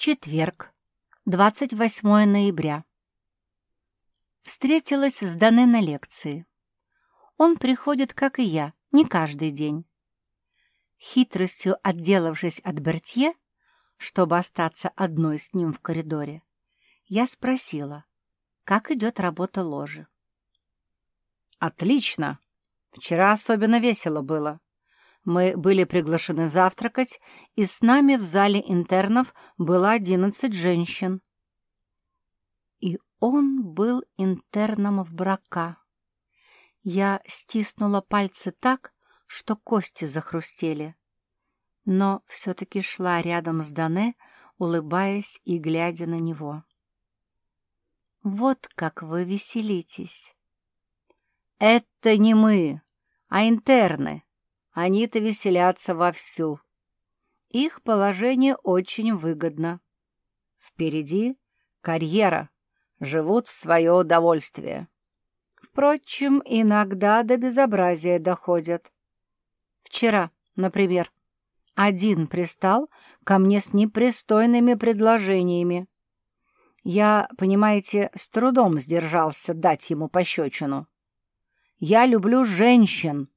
Четверг, 28 ноября. Встретилась с Дане на лекции. Он приходит, как и я, не каждый день. Хитростью отделавшись от Бертье, чтобы остаться одной с ним в коридоре, я спросила, как идет работа ложи. «Отлично! Вчера особенно весело было. Мы были приглашены завтракать, и с нами в зале интернов было одиннадцать женщин. И он был интерном в брака. Я стиснула пальцы так, что кости захрустели. Но все-таки шла рядом с Дане, улыбаясь и глядя на него. «Вот как вы веселитесь!» «Это не мы, а интерны!» Они-то веселятся вовсю. Их положение очень выгодно. Впереди карьера, живут в свое удовольствие. Впрочем, иногда до безобразия доходят. Вчера, например, один пристал ко мне с непристойными предложениями. Я, понимаете, с трудом сдержался дать ему пощечину. Я люблю женщин,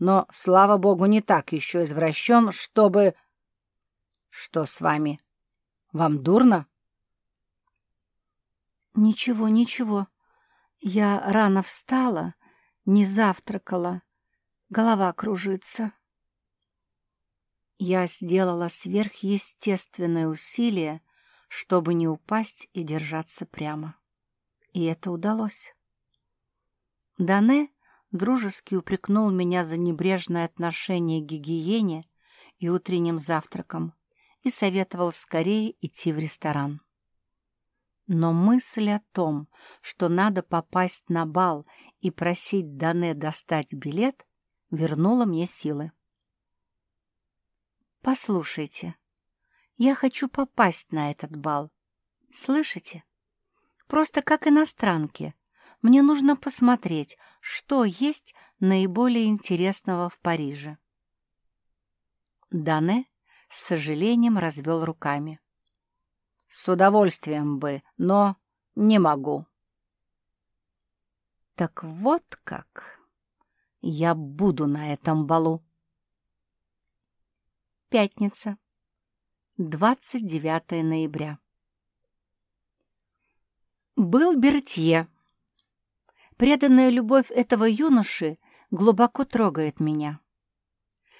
но, слава богу, не так еще извращен, чтобы... Что с вами? Вам дурно? Ничего, ничего. Я рано встала, не завтракала. Голова кружится. Я сделала сверхъестественное усилие, чтобы не упасть и держаться прямо. И это удалось. Дане дружески упрекнул меня за небрежное отношение к гигиене и утренним завтракам и советовал скорее идти в ресторан. Но мысль о том, что надо попасть на бал и просить Дане достать билет, вернула мне силы. «Послушайте, я хочу попасть на этот бал. Слышите? Просто как иностранки. Мне нужно посмотреть, что есть наиболее интересного в Париже. Дане с сожалением развел руками. «С удовольствием бы, но не могу». «Так вот как! Я буду на этом балу!» Пятница, 29 ноября. Был Бертье, Преданная любовь этого юноши глубоко трогает меня.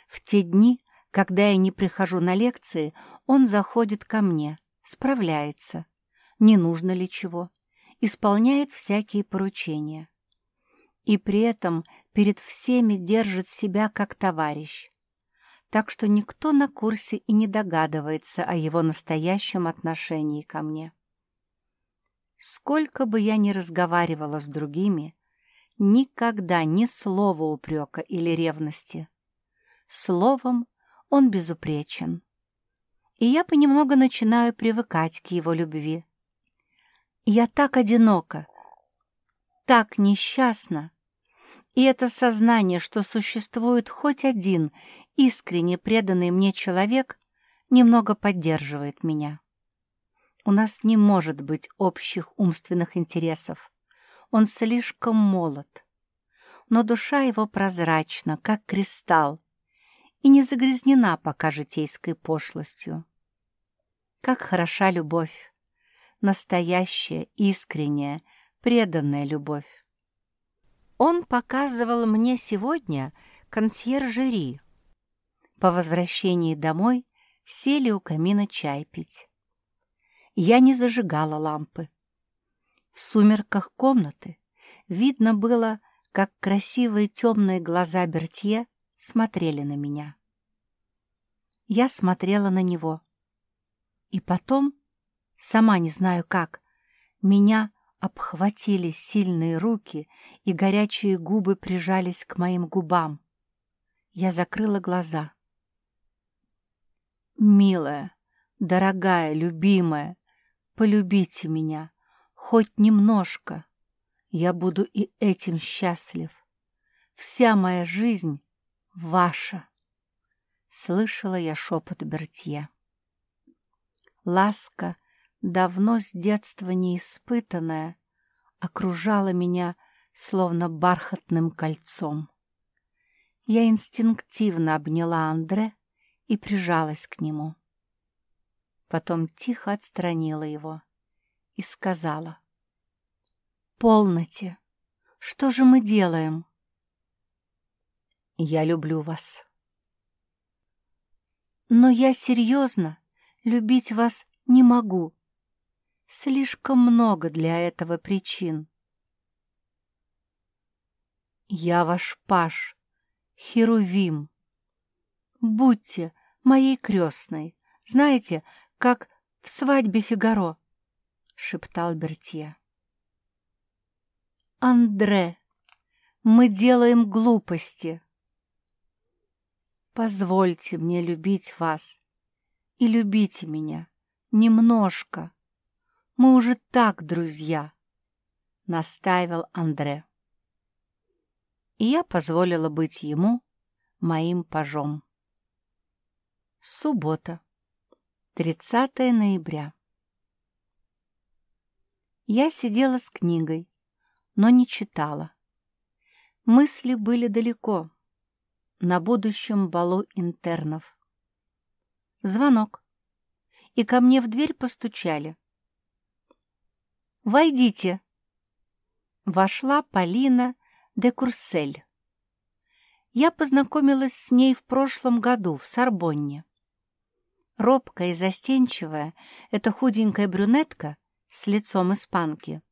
В те дни, когда я не прихожу на лекции, он заходит ко мне, справляется, не нужно ли чего, исполняет всякие поручения. И при этом перед всеми держит себя как товарищ. Так что никто на курсе и не догадывается о его настоящем отношении ко мне. Сколько бы я ни разговаривала с другими, никогда ни слова упрека или ревности. Словом, он безупречен. И я понемногу начинаю привыкать к его любви. Я так одинока, так несчастна, и это сознание, что существует хоть один искренне преданный мне человек, немного поддерживает меня. У нас не может быть общих умственных интересов. Он слишком молод. Но душа его прозрачна, как кристалл, и не загрязнена пока житейской пошлостью. Как хороша любовь! Настоящая, искренняя, преданная любовь. Он показывал мне сегодня консьержери. По возвращении домой сели у камина чай пить я не зажигала лампы. В сумерках комнаты видно было, как красивые темные глаза Бертье смотрели на меня. Я смотрела на него. И потом, сама не знаю как, меня обхватили сильные руки, и горячие губы прижались к моим губам. Я закрыла глаза. «Милая, дорогая, любимая, Полюбите меня, хоть немножко. Я буду и этим счастлив. Вся моя жизнь ваша. Слышала я шепот Бертье. Ласка, давно с детства неиспытанная, окружала меня словно бархатным кольцом. Я инстинктивно обняла Андре и прижалась к нему. Потом тихо отстранила его и сказала. «Полноте! Что же мы делаем?» «Я люблю вас». «Но я серьезно любить вас не могу. Слишком много для этого причин». «Я ваш паш, Херувим. Будьте моей крестной, знаете, как в свадьбе Фигаро», — шептал Бертье. «Андре, мы делаем глупости. Позвольте мне любить вас и любите меня немножко. Мы уже так друзья», — настаивал Андре. И я позволила быть ему моим пажом. Суббота, 30 ноября. Я сидела с книгой, но не читала. Мысли были далеко, на будущем балу интернов. Звонок, и ко мне в дверь постучали. «Войдите!» Вошла Полина де Курсель. Я познакомилась с ней в прошлом году в Сорбонне. Робкая и застенчивая, эта худенькая брюнетка с лицом испанки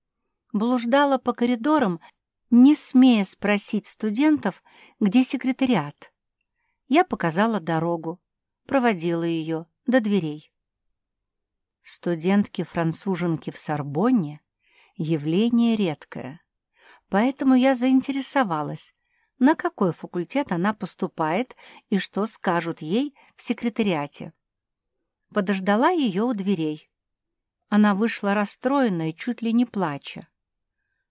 блуждала по коридорам, не смея спросить студентов, где секретариат. Я показала дорогу, проводила ее до дверей. Студентки-француженки в Сорбонне — явление редкое, поэтому я заинтересовалась, на какой факультет она поступает и что скажут ей в секретариате. Подождала ее у дверей. Она вышла расстроенная, чуть ли не плача.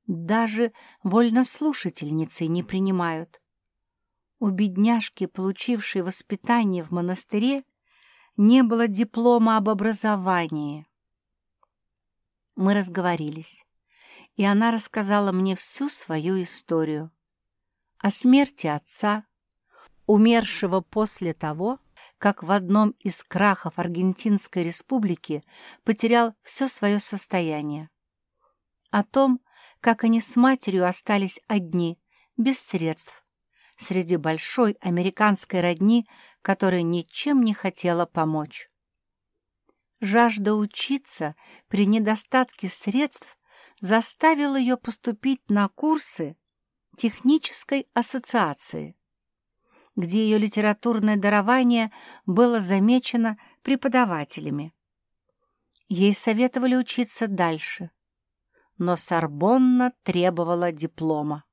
Даже вольнослушательницы не принимают. У бедняжки, получившей воспитание в монастыре, не было диплома об образовании. Мы разговорились, и она рассказала мне всю свою историю. О смерти отца, умершего после того, как в одном из крахов Аргентинской республики потерял все свое состояние. О том, как они с матерью остались одни, без средств, среди большой американской родни, которая ничем не хотела помочь. Жажда учиться при недостатке средств заставила ее поступить на курсы технической ассоциации, где ее литературное дарование было замечено преподавателями. Ей советовали учиться дальше, но Сорбонна требовала диплома.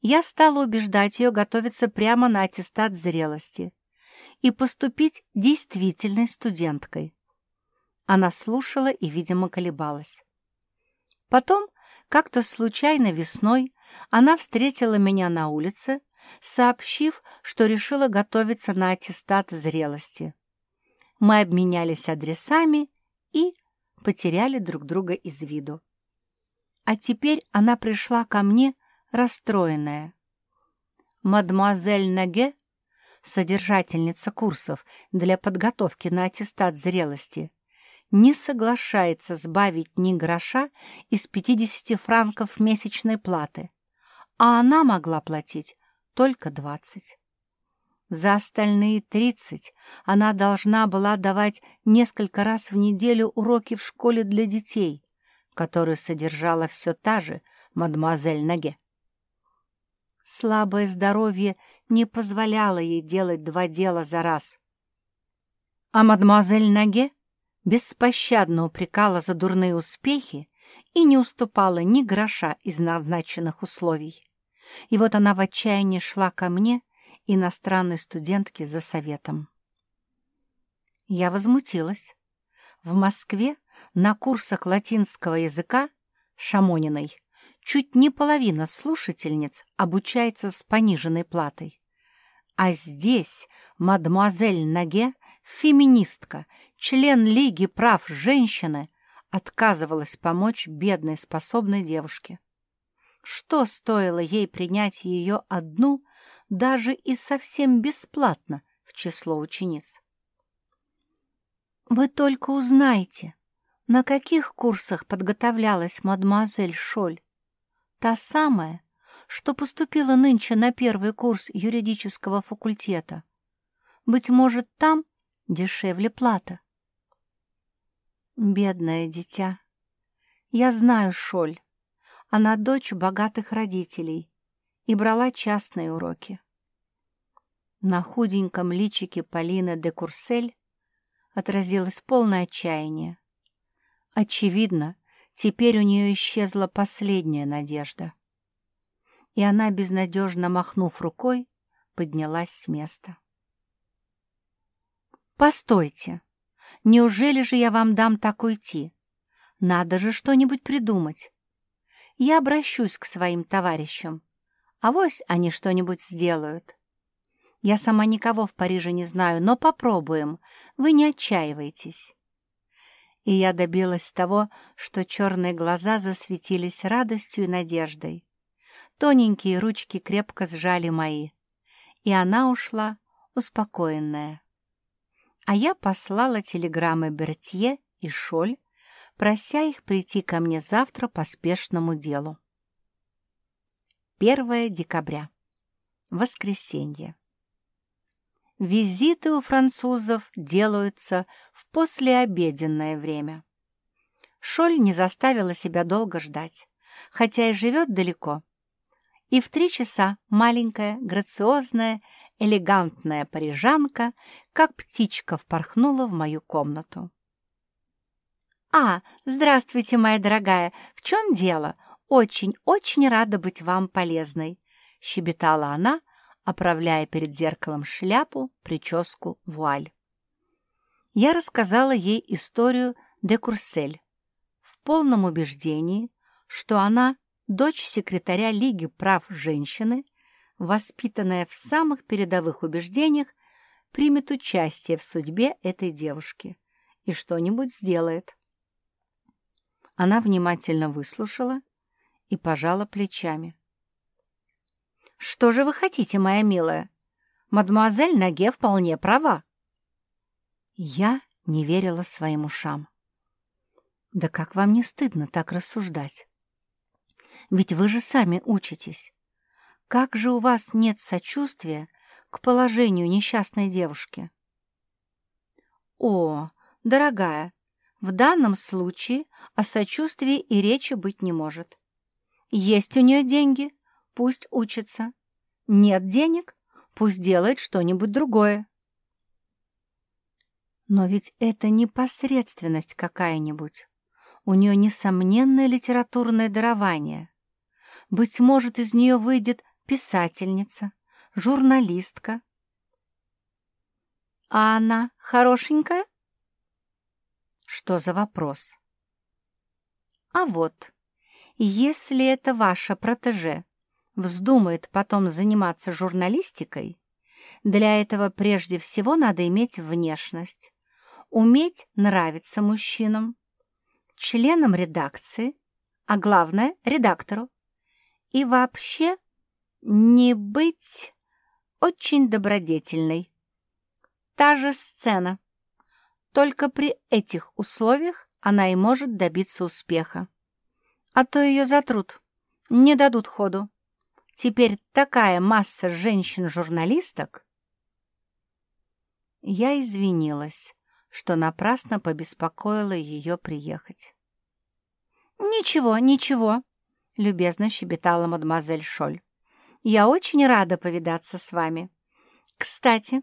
Я стала убеждать ее готовиться прямо на аттестат зрелости и поступить действительной студенткой. Она слушала и, видимо, колебалась. Потом, как-то случайно весной, она встретила меня на улице, сообщив, что решила готовиться на аттестат зрелости. Мы обменялись адресами и потеряли друг друга из виду. А теперь она пришла ко мне, расстроенная. Мадемуазель Наге, содержательница курсов для подготовки на аттестат зрелости, не соглашается сбавить ни гроша из 50 франков месячной платы, а она могла платить только 20. За остальные 30 она должна была давать несколько раз в неделю уроки в школе для детей, которую содержала все та же мадемуазель Наге. Слабое здоровье не позволяло ей делать два дела за раз. А мадемуазель Наге беспощадно упрекала за дурные успехи и не уступала ни гроша из назначенных условий. И вот она в отчаянии шла ко мне, иностранной студентке, за советом. Я возмутилась. В Москве на курсах латинского языка Шамониной чуть не половина слушательниц обучается с пониженной платой. А здесь мадемуазель Наге, феминистка, член Лиги прав женщины, отказывалась помочь бедной способной девушке. Что стоило ей принять ее одну, даже и совсем бесплатно, в число учениц? Вы только узнаете, на каких курсах подготовлялась мадемуазель Шоль. Та самая, что поступила нынче на первый курс юридического факультета. Быть может, там дешевле плата. Бедное дитя. Я знаю Шоль. Она дочь богатых родителей и брала частные уроки. На худеньком личике Полины де Курсель отразилось полное отчаяние. Очевидно, теперь у нее исчезла последняя надежда. И она, безнадежно махнув рукой, поднялась с места. «Постойте! Неужели же я вам дам так уйти? Надо же что-нибудь придумать. Я обращусь к своим товарищам. Авось они что-нибудь сделают. Я сама никого в Париже не знаю, но попробуем. Вы не отчаивайтесь. И я добилась того, что черные глаза засветились радостью и надеждой. Тоненькие ручки крепко сжали мои, и она ушла успокоенная. А я послала телеграммы Бертье и Шоль, прося их прийти ко мне завтра по спешному делу. 1 декабря. Воскресенье. Визиты у французов делаются в послеобеденное время. Шоль не заставила себя долго ждать, хотя и живет далеко. И в три часа маленькая, грациозная, элегантная парижанка, как птичка, впорхнула в мою комнату. «А, здравствуйте, моя дорогая, в чем дело? Очень-очень рада быть вам полезной», — щебетала она, оправляя перед зеркалом шляпу, прическу, вуаль. Я рассказала ей историю де Курсель в полном убеждении, что она дочь секретаря Лиги прав женщины, воспитанная в самых передовых убеждениях, примет участие в судьбе этой девушки и что-нибудь сделает. Она внимательно выслушала и пожала плечами. «Что же вы хотите, моя милая? Мадемуазель Наге вполне права». Я не верила своим ушам. «Да как вам не стыдно так рассуждать? Ведь вы же сами учитесь. Как же у вас нет сочувствия к положению несчастной девушки?» «О, дорогая, в данном случае о сочувствии и речи быть не может. Есть у нее деньги, пусть учится. Нет денег, пусть делает что-нибудь другое. Но ведь это не посредственность какая-нибудь. У нее несомненное литературное дарование. Быть может, из нее выйдет писательница, журналистка. А она хорошенькая? Что за вопрос? А вот, если это ваша протеже, вздумает потом заниматься журналистикой, для этого прежде всего надо иметь внешность, уметь нравиться мужчинам, членам редакции, а главное — редактору, и вообще не быть очень добродетельной. Та же сцена. Только при этих условиях она и может добиться успеха. А то ее затрут, не дадут ходу. Теперь такая масса женщин-журналисток. Я извинилась, что напрасно побеспокоила ее приехать. «Ничего, ничего», — любезно щебетала мадемуазель Шоль. «Я очень рада повидаться с вами. Кстати,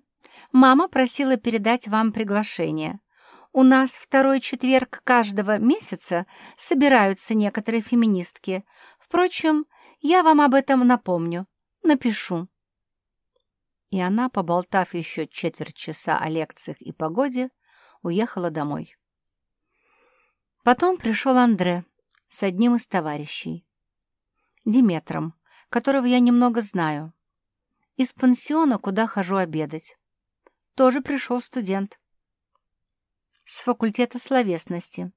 мама просила передать вам приглашение. У нас второй четверг каждого месяца собираются некоторые феминистки. Впрочем, я вам об этом напомню. Напишу». И она, поболтав еще четверть часа о лекциях и погоде, уехала домой. Потом пришел Андре с одним из товарищей, Диметром, которого я немного знаю, из пансиона, куда хожу обедать. Тоже пришел студент. С факультета словесности.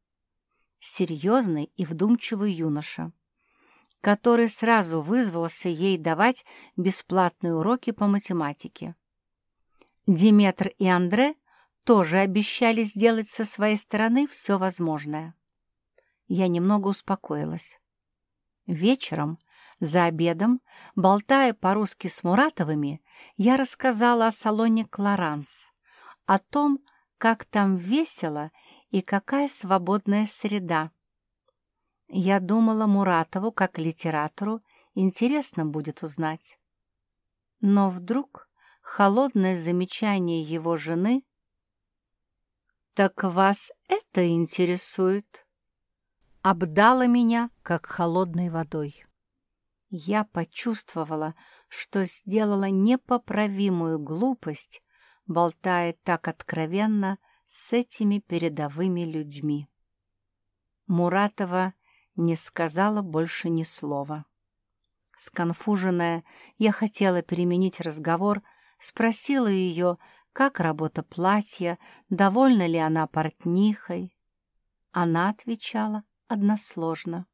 Серьезный и вдумчивый юноша, который сразу вызвался ей давать бесплатные уроки по математике. Диметр и Андре тоже обещали сделать со своей стороны все возможное. Я немного успокоилась. Вечером, за обедом, болтая по-русски с Муратовыми, я рассказала о салоне «Клоранс», о том, как там весело и какая свободная среда. Я думала, Муратову, как литератору, интересно будет узнать. Но вдруг холодное замечание его жены «Так вас это интересует?» обдало меня, как холодной водой. Я почувствовала, что сделала непоправимую глупость, болтая так откровенно с этими передовыми людьми. Муратова не сказала больше ни слова. Сконфуженная, я хотела переменить разговор, спросила ее, как работа платья, довольна ли она портнихой. Она отвечала односложно.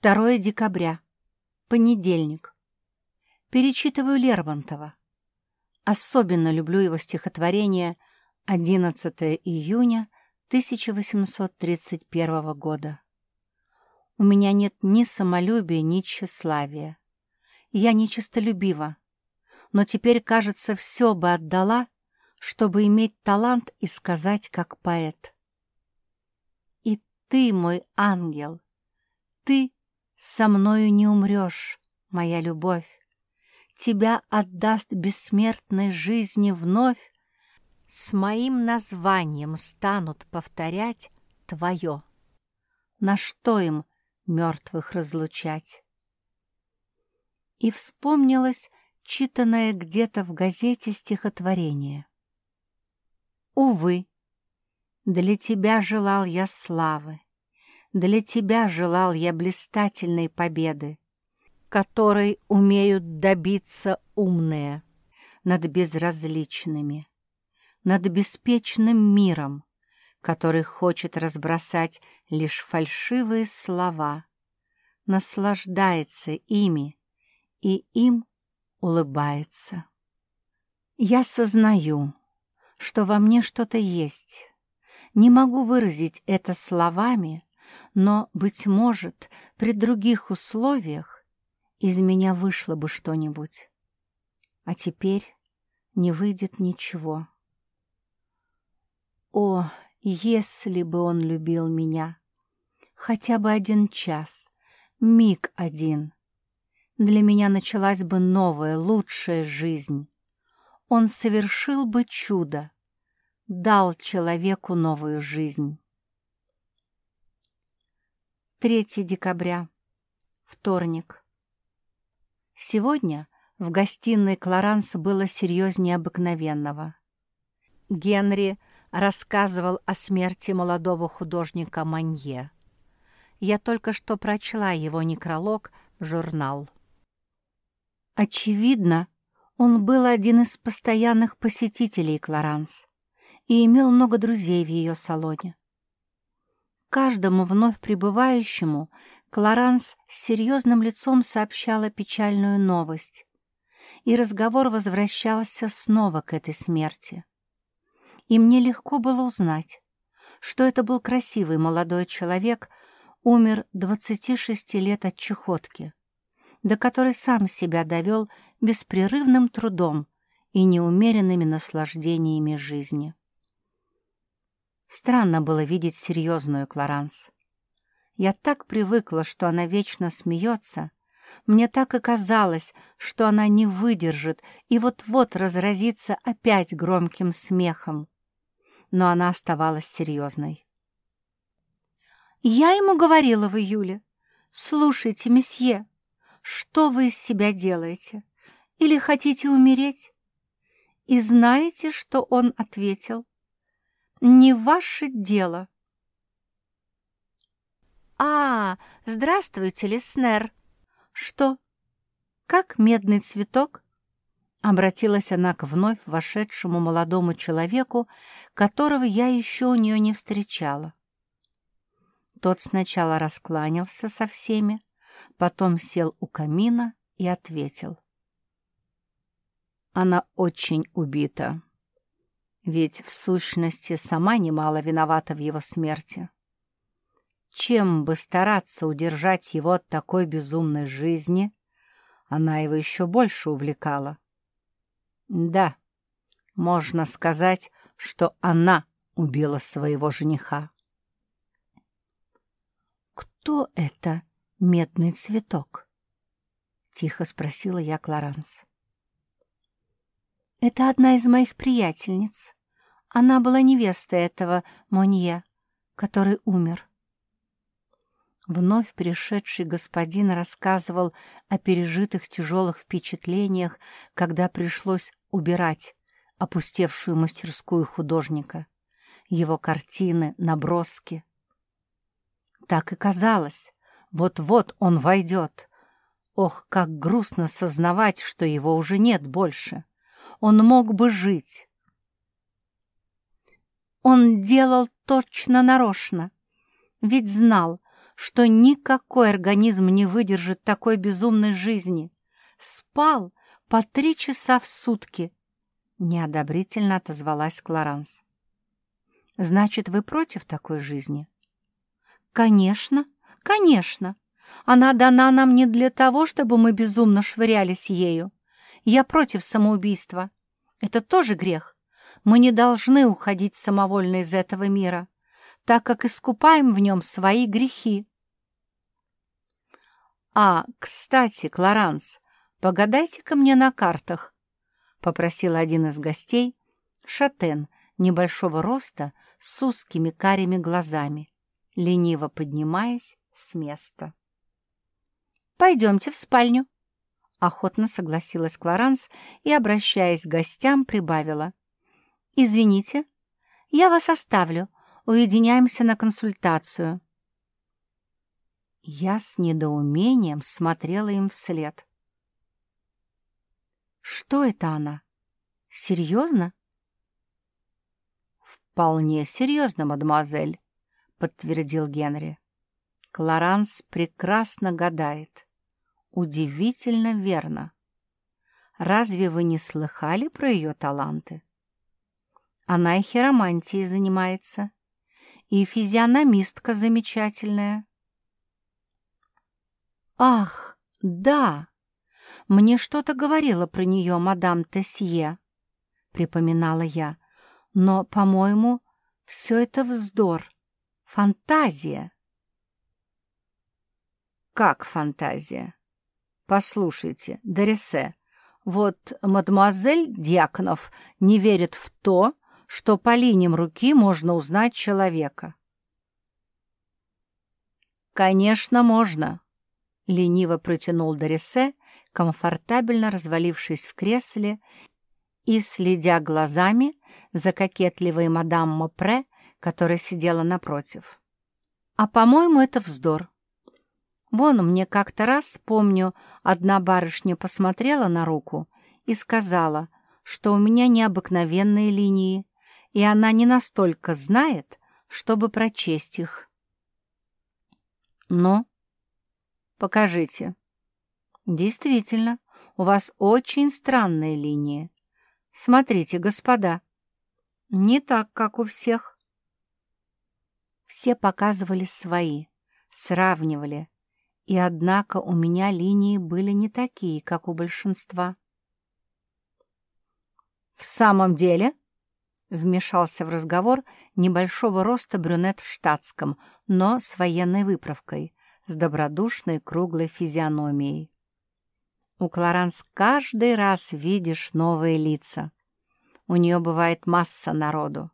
2 декабря. Понедельник. Перечитываю Лермонтова. Особенно люблю его стихотворение «11 июня 1831 года». У меня нет ни самолюбия, ни тщеславия. Я нечистолюбива, но теперь, кажется, все бы отдала, чтобы иметь талант и сказать, как поэт. И ты, мой ангел, ты со мною не умрешь, моя любовь. Тебя отдаст бессмертной жизни вновь, С моим названием станут повторять Твое. На что им мертвых разлучать? И вспомнилось читанное где-то в газете стихотворение. Увы, для тебя желал я славы, Для тебя желал я блистательной победы, Которой умеют добиться умные Над безразличными, Над беспечным миром, Который хочет разбросать Лишь фальшивые слова, Наслаждается ими и им улыбается. Я сознаю, что во мне что-то есть. Не могу выразить это словами, но, быть может, при других условиях из меня вышло бы что-нибудь. А теперь не выйдет ничего. О, если бы он любил меня! Хотя бы один час, миг один. Для меня началась бы новая, лучшая жизнь он совершил бы чудо, дал человеку новую жизнь. 3 декабря. Вторник. Сегодня в гостиной Клоранс было серьезнее обыкновенного. Генри рассказывал о смерти молодого художника Манье. Я только что прочла его некролог в журнал. Очевидно, он был один из постоянных посетителей Клоранс и имел много друзей в ее салоне. Каждому вновь прибывающему Клоранс с серьезным лицом сообщала печальную новость, и разговор возвращался снова к этой смерти. И мне легко было узнать, что это был красивый молодой человек, умер 26 лет от чехотки, до которой сам себя довел беспрерывным трудом и неумеренными наслаждениями жизни. Странно было видеть серьезную Клоранс. Я так привыкла, что она вечно смеется. Мне так и казалось, что она не выдержит и вот-вот разразится опять громким смехом. Но она оставалась серьезной. Я ему говорила в июле, «Слушайте, месье, что вы из себя делаете? Или хотите умереть?» И знаете, что он ответил? «Не ваше дело». «А, здравствуйте, Леснер!» «Что? Как медный цветок?» Обратилась она к вновь вошедшему молодому человеку, которого я еще у нее не встречала. Тот сначала раскланялся со всеми, потом сел у камина и ответил. Она очень убита, ведь в сущности сама немало виновата в его смерти. Чем бы стараться удержать его от такой безумной жизни, она его еще больше увлекала. Да, можно сказать, что она убила своего жениха. «Кто это медный цветок?» — тихо спросила я Клоранс. «Это одна из моих приятельниц. Она была невестой этого Монье, который умер. Вновь пришедший господин рассказывал о пережитых тяжелых впечатлениях, когда пришлось убирать опустевшую мастерскую художника, его картины, наброски. Так и казалось, вот-вот он войдет. Ох, как грустно сознавать, что его уже нет больше. Он мог бы жить. Он делал точно нарочно, ведь знал, что никакой организм не выдержит такой безумной жизни. Спал по три часа в сутки. Неодобрительно отозвалась Клоранс. Значит, вы против такой жизни? Конечно, конечно. Она дана нам не для того, чтобы мы безумно швырялись ею. Я против самоубийства. Это тоже грех. Мы не должны уходить самовольно из этого мира так как искупаем в нем свои грехи. «А, кстати, Клоранс, погадайте-ка мне на картах», — попросил один из гостей, шатен, небольшого роста, с узкими карими глазами, лениво поднимаясь с места. «Пойдемте в спальню», — охотно согласилась Клоранс и, обращаясь к гостям, прибавила. «Извините, я вас оставлю, уединяемся на консультацию». Я с недоумением смотрела им вслед. «Что это она? Серьезно?» «Вполне серьезно, мадемуазель», — подтвердил Генри. «Клоранс прекрасно гадает. Удивительно верно. Разве вы не слыхали про ее таланты? Она и хиромантией занимается и физиономистка замечательная. «Ах, да! Мне что-то говорила про нее мадам Тесье», — припоминала я. «Но, по-моему, все это вздор, фантазия». «Как фантазия? Послушайте, Доресе, вот мадемуазель Дьяконов не верит в то, что по линиям руки можно узнать человека. «Конечно, можно», — лениво протянул Дорисе, комфортабельно развалившись в кресле и следя глазами за кокетливой мадам Мопре, которая сидела напротив. «А, по-моему, это вздор. Вон мне как-то раз, помню, одна барышня посмотрела на руку и сказала, что у меня необыкновенные линии, и она не настолько знает, чтобы прочесть их. «Ну, покажите». «Действительно, у вас очень странные линии. Смотрите, господа, не так, как у всех». Все показывали свои, сравнивали, и однако у меня линии были не такие, как у большинства. «В самом деле?» Вмешался в разговор небольшого роста брюнет в штатском, но с военной выправкой, с добродушной круглой физиономией. У Клоранс каждый раз видишь новые лица. У нее бывает масса народу.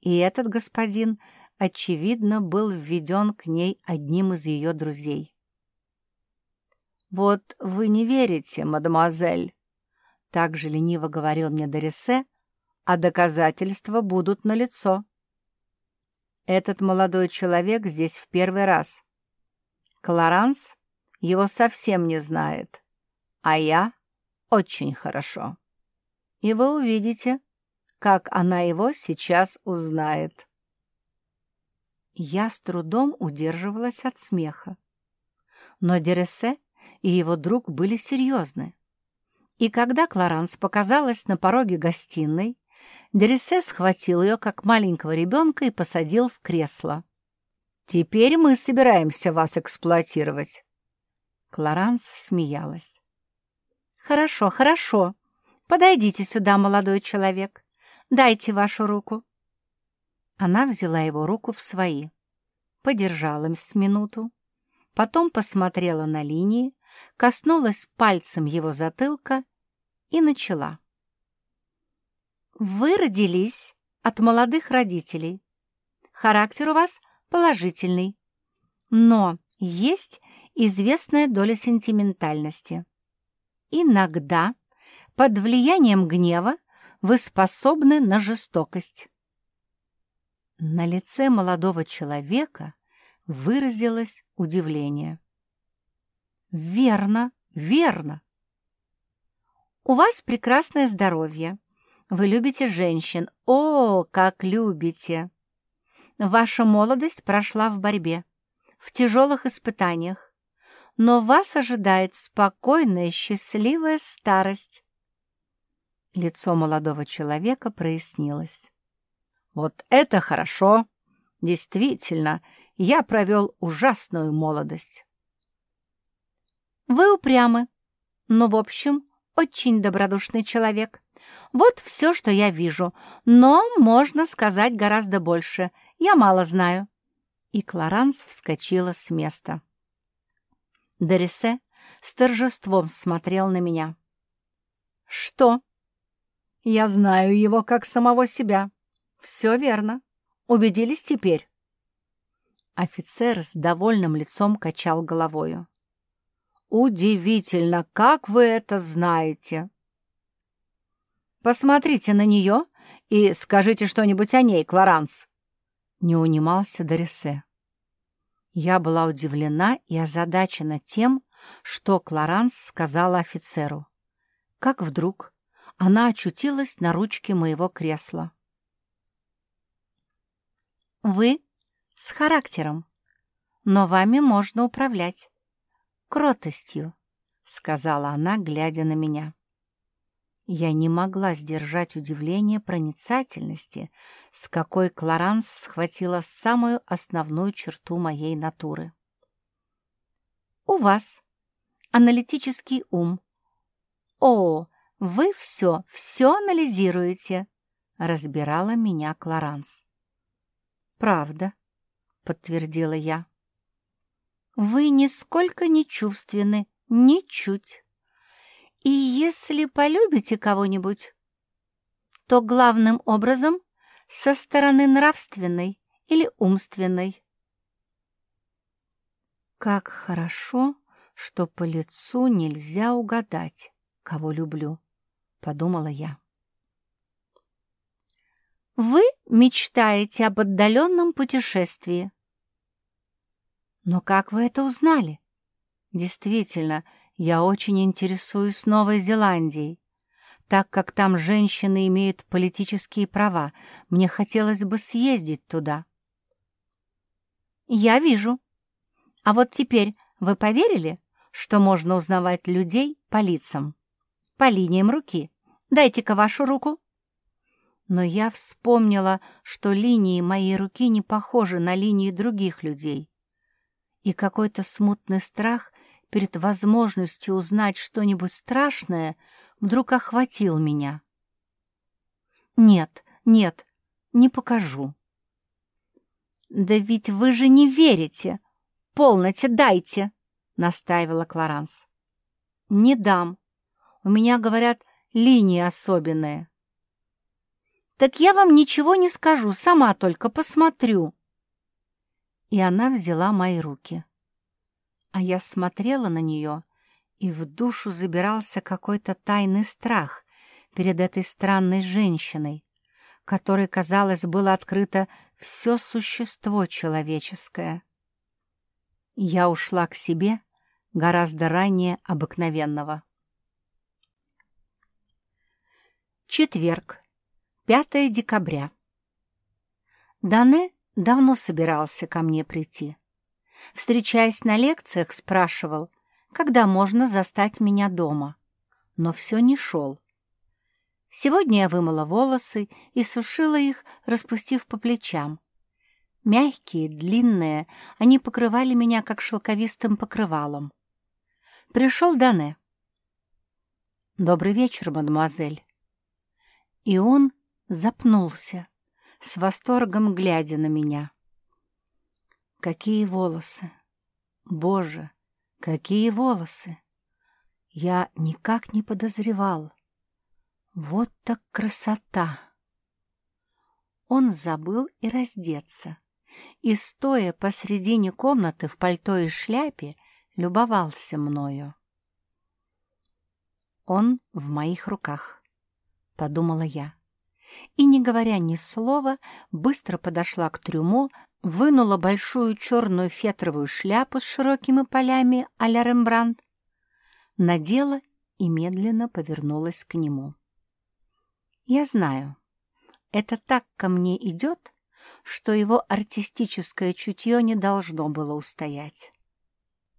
И этот господин, очевидно, был введен к ней одним из ее друзей. «Вот вы не верите, мадемуазель», — так же лениво говорил мне Дорисе, — а доказательства будут налицо. Этот молодой человек здесь в первый раз. Клоранс его совсем не знает, а я очень хорошо. и вы увидите, как она его сейчас узнает. Я с трудом удерживалась от смеха. Но Дересе и его друг были серьезны. И когда Кларанс показалась на пороге гостиной, Дересе схватил ее, как маленького ребенка, и посадил в кресло. «Теперь мы собираемся вас эксплуатировать». Кларанс смеялась. «Хорошо, хорошо. Подойдите сюда, молодой человек. Дайте вашу руку». Она взяла его руку в свои, подержала с минуту, потом посмотрела на линии, коснулась пальцем его затылка и начала. «Вы родились от молодых родителей. Характер у вас положительный, но есть известная доля сентиментальности. Иногда под влиянием гнева вы способны на жестокость. На лице молодого человека выразилось удивление. «Верно, верно. У вас прекрасное здоровье. Вы любите женщин. О, как любите! Ваша молодость прошла в борьбе, в тяжелых испытаниях, но вас ожидает спокойная, счастливая старость. Лицо молодого человека прояснилось. «Вот это хорошо! Действительно, я провел ужасную молодость». «Вы упрямы, но, в общем, очень добродушный человек. Вот все, что я вижу, но можно сказать гораздо больше. Я мало знаю». И Кларанс вскочила с места. Дорисе с торжеством смотрел на меня. «Что?» Я знаю его как самого себя. Все верно. Убедились теперь?» Офицер с довольным лицом качал головою. «Удивительно, как вы это знаете!» «Посмотрите на нее и скажите что-нибудь о ней, Клоранс!» Не унимался Дорисе. Я была удивлена и озадачена тем, что Клоранс сказала офицеру. Как вдруг она очутилась на ручке моего кресла. «Вы с характером, но вами можно управлять. Кротостью», — сказала она, глядя на меня. Я не могла сдержать удивление проницательности, с какой Клоранс схватила самую основную черту моей натуры. «У вас аналитический ум. О, «Вы все, все анализируете», — разбирала меня Клоранс. «Правда», — подтвердила я. «Вы нисколько не чувственны, ничуть. И если полюбите кого-нибудь, то главным образом со стороны нравственной или умственной». Как хорошо, что по лицу нельзя угадать, кого люблю. — подумала я. «Вы мечтаете об отдаленном путешествии». «Но как вы это узнали?» «Действительно, я очень интересуюсь Новой Зеландией. Так как там женщины имеют политические права, мне хотелось бы съездить туда». «Я вижу. А вот теперь вы поверили, что можно узнавать людей по лицам?» по линиям руки. Дайте-ка вашу руку». Но я вспомнила, что линии моей руки не похожи на линии других людей. И какой-то смутный страх перед возможностью узнать что-нибудь страшное вдруг охватил меня. «Нет, нет, не покажу». «Да ведь вы же не верите! Полноте дайте!» — настаивала Клоранс. «Не дам», у меня, говорят, линии особенные. Так я вам ничего не скажу, сама только посмотрю. И она взяла мои руки. А я смотрела на нее, и в душу забирался какой-то тайный страх перед этой странной женщиной, которой, казалось, было открыто все существо человеческое. Я ушла к себе гораздо ранее обыкновенного. Четверг, 5 декабря. Дане давно собирался ко мне прийти. Встречаясь на лекциях, спрашивал, когда можно застать меня дома. Но все не шел. Сегодня я вымыла волосы и сушила их, распустив по плечам. Мягкие, длинные, они покрывали меня, как шелковистым покрывалом. Пришел Дане. «Добрый вечер, мадемуазель». И он запнулся, с восторгом глядя на меня. Какие волосы! Боже, какие волосы! Я никак не подозревал. Вот так красота! Он забыл и раздеться, и, стоя посредине комнаты в пальто и шляпе, любовался мною. Он в моих руках, подумала я, и, не говоря ни слова, быстро подошла к трюмо, вынула большую черную фетровую шляпу с широкими полями а-ля Рембрандт, надела и медленно повернулась к нему. Я знаю, это так ко мне идет, что его артистическое чутье не должно было устоять.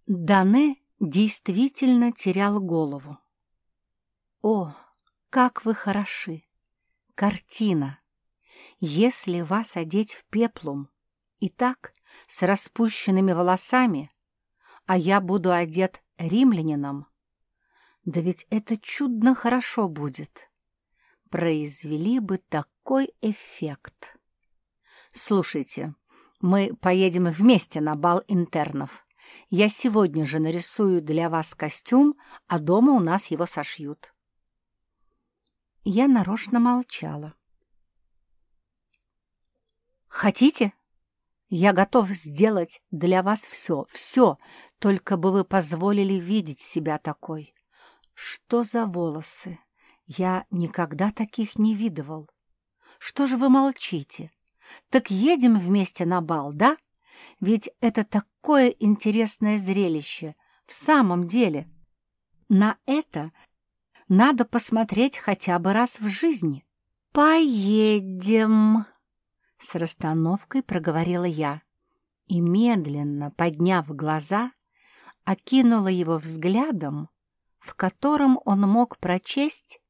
Дане действительно терял голову. «О, как вы хороши! Картина! Если вас одеть в пеплум и так, с распущенными волосами, а я буду одет римлянином, да ведь это чудно хорошо будет. Произвели бы такой эффект. Слушайте, мы поедем вместе на бал интернов. Я сегодня же нарисую для вас костюм, а дома у нас его сошьют. Я нарочно молчала. «Хотите?» Я готов сделать для вас все, все, только бы вы позволили видеть себя такой. Что за волосы? Я никогда таких не видывал. Что же вы молчите? Так едем вместе на бал, да? Ведь это такое интересное зрелище. В самом деле. На это надо посмотреть хотя бы раз в жизни. Поедем с расстановкой проговорила я и, медленно подняв глаза, окинула его взглядом, в котором он мог прочесть,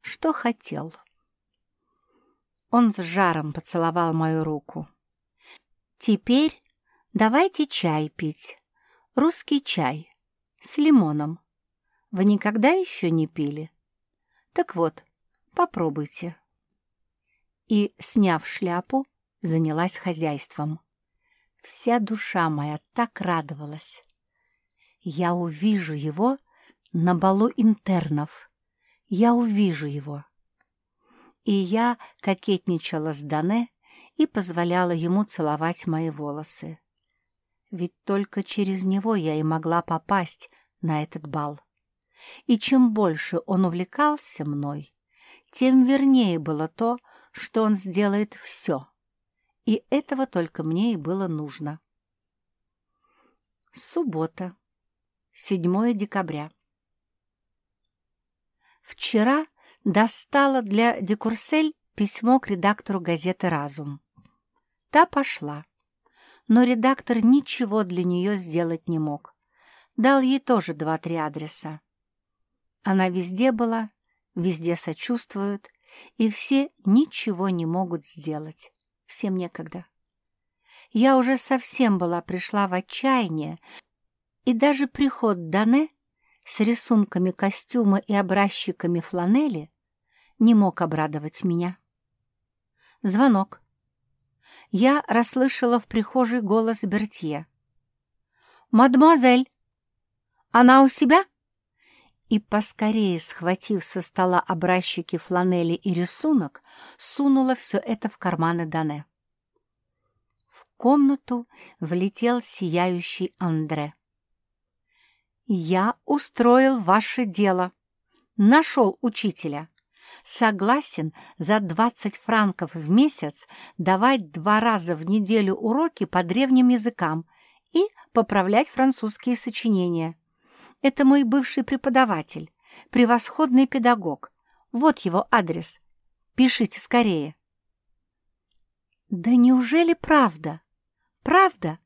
что хотел. Он с жаром поцеловал мою руку. «Теперь давайте чай пить. Русский чай. С лимоном. Вы никогда еще не пили? Так вот, попробуйте». И, сняв шляпу, занялась хозяйством. Вся душа моя так радовалась. Я увижу его на балу интернов. Я увижу его. И я кокетничала с Дане и позволяла ему целовать мои волосы. Ведь только через него я и могла попасть на этот бал. И чем больше он увлекался мной, тем вернее было то, что он сделает все — и этого только мне и было нужно. Суббота, 7 декабря. Вчера достала для Декурсель письмо к редактору газеты «Разум». Та пошла, но редактор ничего для нее сделать не мог. Дал ей тоже два-три адреса. Она везде была, везде сочувствуют, и все ничего не могут сделать всем некогда. Я уже совсем была пришла в отчаяние, и даже приход Дане с рисунками костюма и образчиками фланели не мог обрадовать меня. Звонок. Я расслышала в прихожей голос Бертье. «Мадемуазель, она у себя?» И, поскорее схватив со стола образчики фланели и рисунок, сунула все это в карманы Дане комнату влетел сияющий Андре. «Я устроил ваше дело. Нашел учителя. Согласен за 20 франков в месяц давать два раза в неделю уроки по древним языкам и поправлять французские сочинения. Это мой бывший преподаватель, превосходный педагог. Вот его адрес. Пишите скорее». «Да неужели правда? Правда?»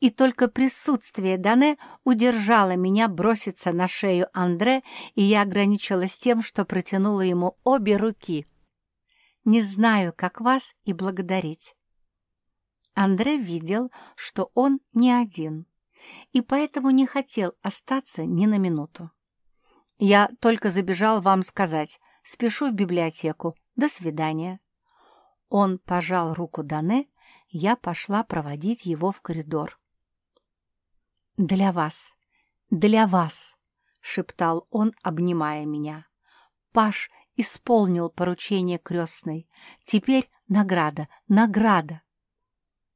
И только присутствие Дане удержало меня броситься на шею Андре, и я ограничилась тем, что протянула ему обе руки. Не знаю, как вас и благодарить. Андре видел, что он не один, и поэтому не хотел остаться ни на минуту. «Я только забежал вам сказать. Спешу в библиотеку. До свидания». Он пожал руку Дане, я пошла проводить его в коридор. «Для вас, для вас!» — шептал он, обнимая меня. «Паш исполнил поручение крестной. Теперь награда, награда!»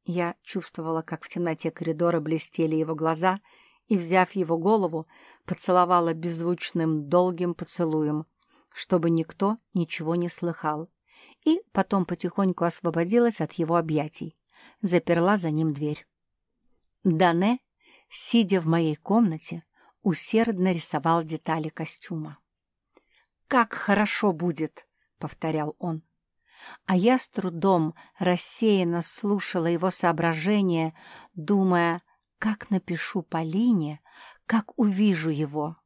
Я чувствовала, как в темноте коридора блестели его глаза, и, взяв его голову, поцеловала беззвучным долгим поцелуем, чтобы никто ничего не слыхал, и потом потихоньку освободилась от его объятий, заперла за ним дверь. Дане, сидя в моей комнате, усердно рисовал детали костюма. «Как хорошо будет!» — повторял он а я с трудом рассеянно слушала его соображения, думая, как напишу Полине, как увижу его.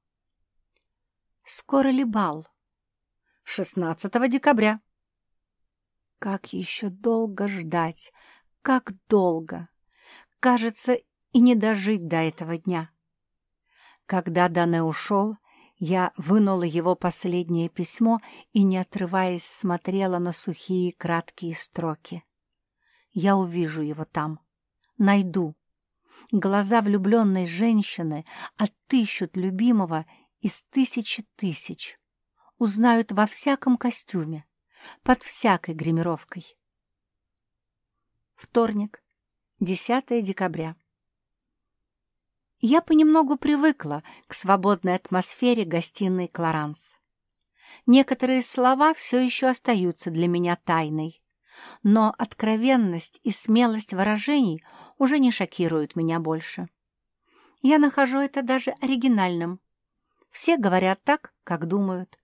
Скоро ли бал? 16 декабря. Как еще долго ждать, как долго. Кажется, и не дожить до этого дня. Когда Дане ушел, я вынула его последнее письмо и, не отрываясь, смотрела на сухие краткие строки. Я увижу его там, найду. Глаза влюбленной женщины отыщут любимого из тысячи тысяч, узнают во всяком костюме, под всякой гримировкой. Вторник, 10 декабря. Я понемногу привыкла к свободной атмосфере гостиной Клоранс. Некоторые слова все еще остаются для меня тайной, но откровенность и смелость выражений уже не шокируют меня больше. Я нахожу это даже оригинальным. Все говорят так, как думают,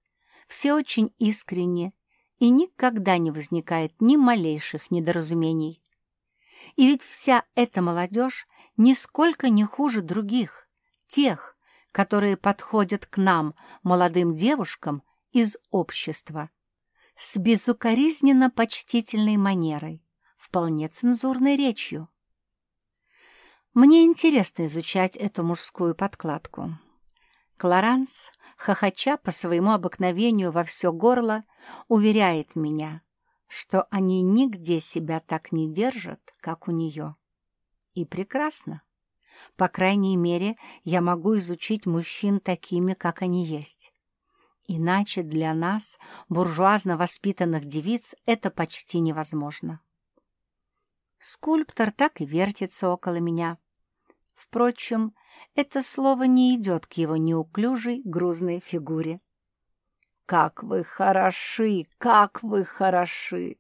все очень искренне, и никогда не возникает ни малейших недоразумений. И ведь вся эта молодежь нисколько не хуже других, тех, которые подходят к нам, молодым девушкам, из общества, с безукоризненно почтительной манерой, вполне цензурной речью. Мне интересно изучать эту мужскую подкладку. Клоранс, хохоча по своему обыкновению во все горло, уверяет меня, что они нигде себя так не держат, как у нее. И прекрасно. По крайней мере, я могу изучить мужчин такими, как они есть. Иначе для нас, буржуазно воспитанных девиц, это почти невозможно. Скульптор так и вертится около меня. Впрочем, это слово не идет к его неуклюжей, грузной фигуре. «Как вы хороши! Как вы хороши!»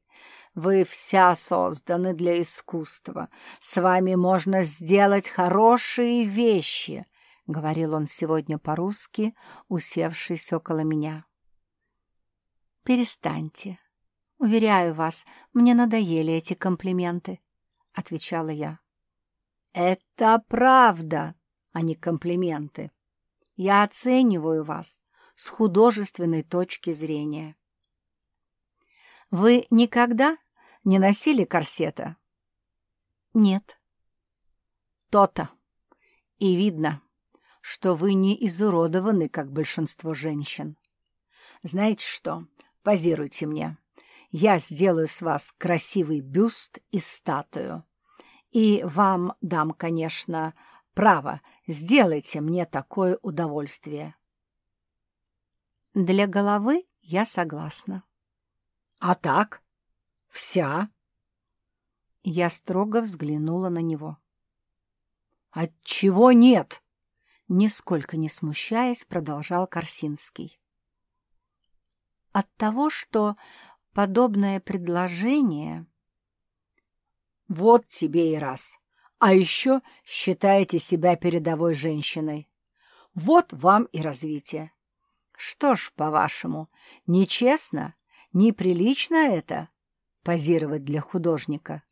Вы вся созданы для искусства. С вами можно сделать хорошие вещи», — говорил он сегодня по-русски, усевшись около меня. «Перестаньте. Уверяю вас, мне надоели эти комплименты», — отвечала я. «Это правда, а не комплименты. Я оцениваю вас с художественной точки зрения». «Вы никогда не носили корсета?» «Нет». «То-то. И видно, что вы не изуродованы, как большинство женщин. Знаете что, позируйте мне. Я сделаю с вас красивый бюст и статую. И вам дам, конечно, право, сделайте мне такое удовольствие». «Для головы я согласна». «А так?» Вся?» Я строго взглянула на него. «Отчего нет?» Нисколько не смущаясь, продолжал Корсинский. «От того, что подобное предложение...» «Вот тебе и раз. А еще считаете себя передовой женщиной. Вот вам и развитие. Что ж, по-вашему, нечестно неприлично это — позировать для художника,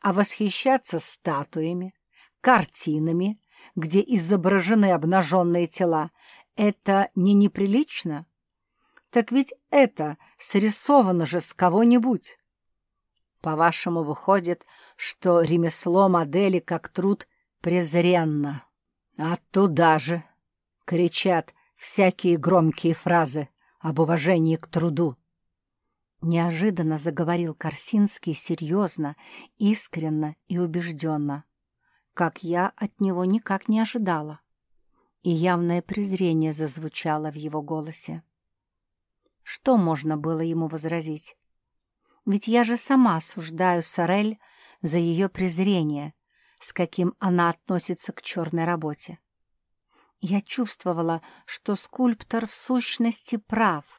а восхищаться статуями, картинами, где изображены обнаженные тела, это не неприлично? Так ведь это срисовано же с кого-нибудь. По-вашему, выходит, что ремесло модели как труд презренно. А туда же кричат всякие громкие фразы об уважении к труду. Неожиданно заговорил Корсинский серьезно, искренно и убежденно, как я от него никак не ожидала. И явное презрение зазвучало в его голосе. Что можно было ему возразить? Ведь я же сама осуждаю Сорель за ее презрение, с каким она относится к черной работе. Я чувствовала, что скульптор в сущности прав.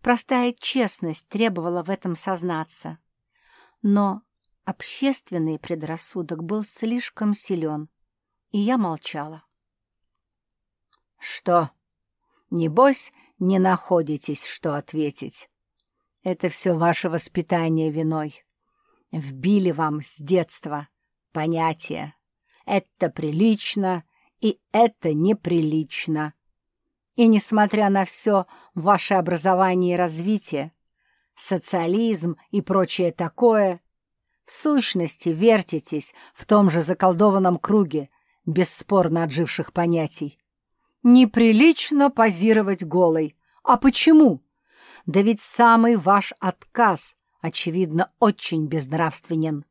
Простая честность требовала в этом сознаться. Но общественный предрассудок был слишком силен, и я молчала. «Что? Небось, не находитесь, что ответить? Это все ваше воспитание виной. Вбили вам с детства понятие. Это прилично, и это неприлично. И несмотря на все ваше образование и развитие, социализм и прочее такое, в сущности вертитесь в том же заколдованном круге бесспорно отживших понятий. Неприлично позировать голой. А почему? Да ведь самый ваш отказ, очевидно, очень безнравственен.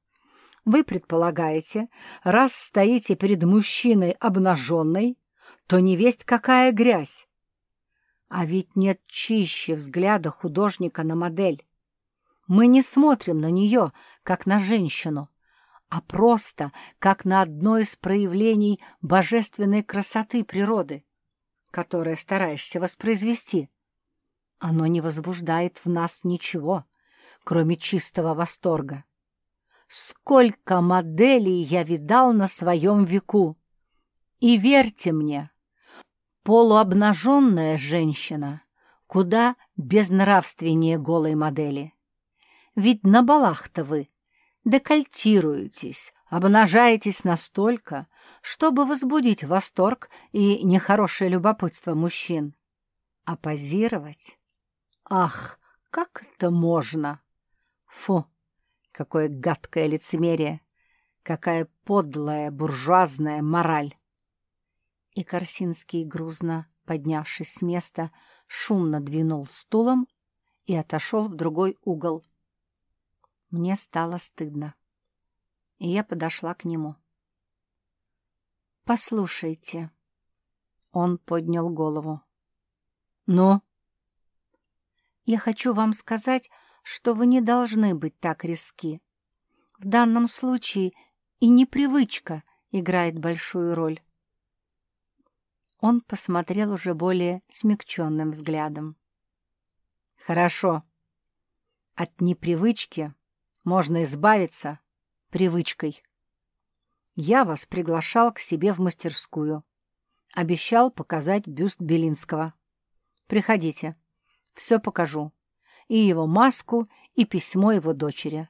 Вы предполагаете, раз стоите перед мужчиной обнаженной, то не весть какая грязь. А ведь нет чище взгляда художника на модель. Мы не смотрим на нее, как на женщину, а просто как на одно из проявлений божественной красоты природы, которое стараешься воспроизвести. Оно не возбуждает в нас ничего, кроме чистого восторга. Сколько моделей я видал на своем веку! И верьте мне, полуобнаженная женщина куда безнравственнее голой модели. Ведь на балах-то вы декольтируетесь, обнажаетесь настолько, чтобы возбудить восторг и нехорошее любопытство мужчин. А позировать? Ах, как это можно? Фу! Какое гадкое лицемерие! Какая подлая буржуазная мораль! И Корсинский, грузно поднявшись с места, шумно двинул стулом и отошел в другой угол. Мне стало стыдно, и я подошла к нему. «Послушайте», — он поднял голову. «Ну?» «Я хочу вам сказать, что вы не должны быть так резки. В данном случае и непривычка играет большую роль. Он посмотрел уже более смягченным взглядом. «Хорошо. От непривычки можно избавиться привычкой. Я вас приглашал к себе в мастерскую. Обещал показать бюст Белинского. Приходите, все покажу и его маску, и письмо его дочери.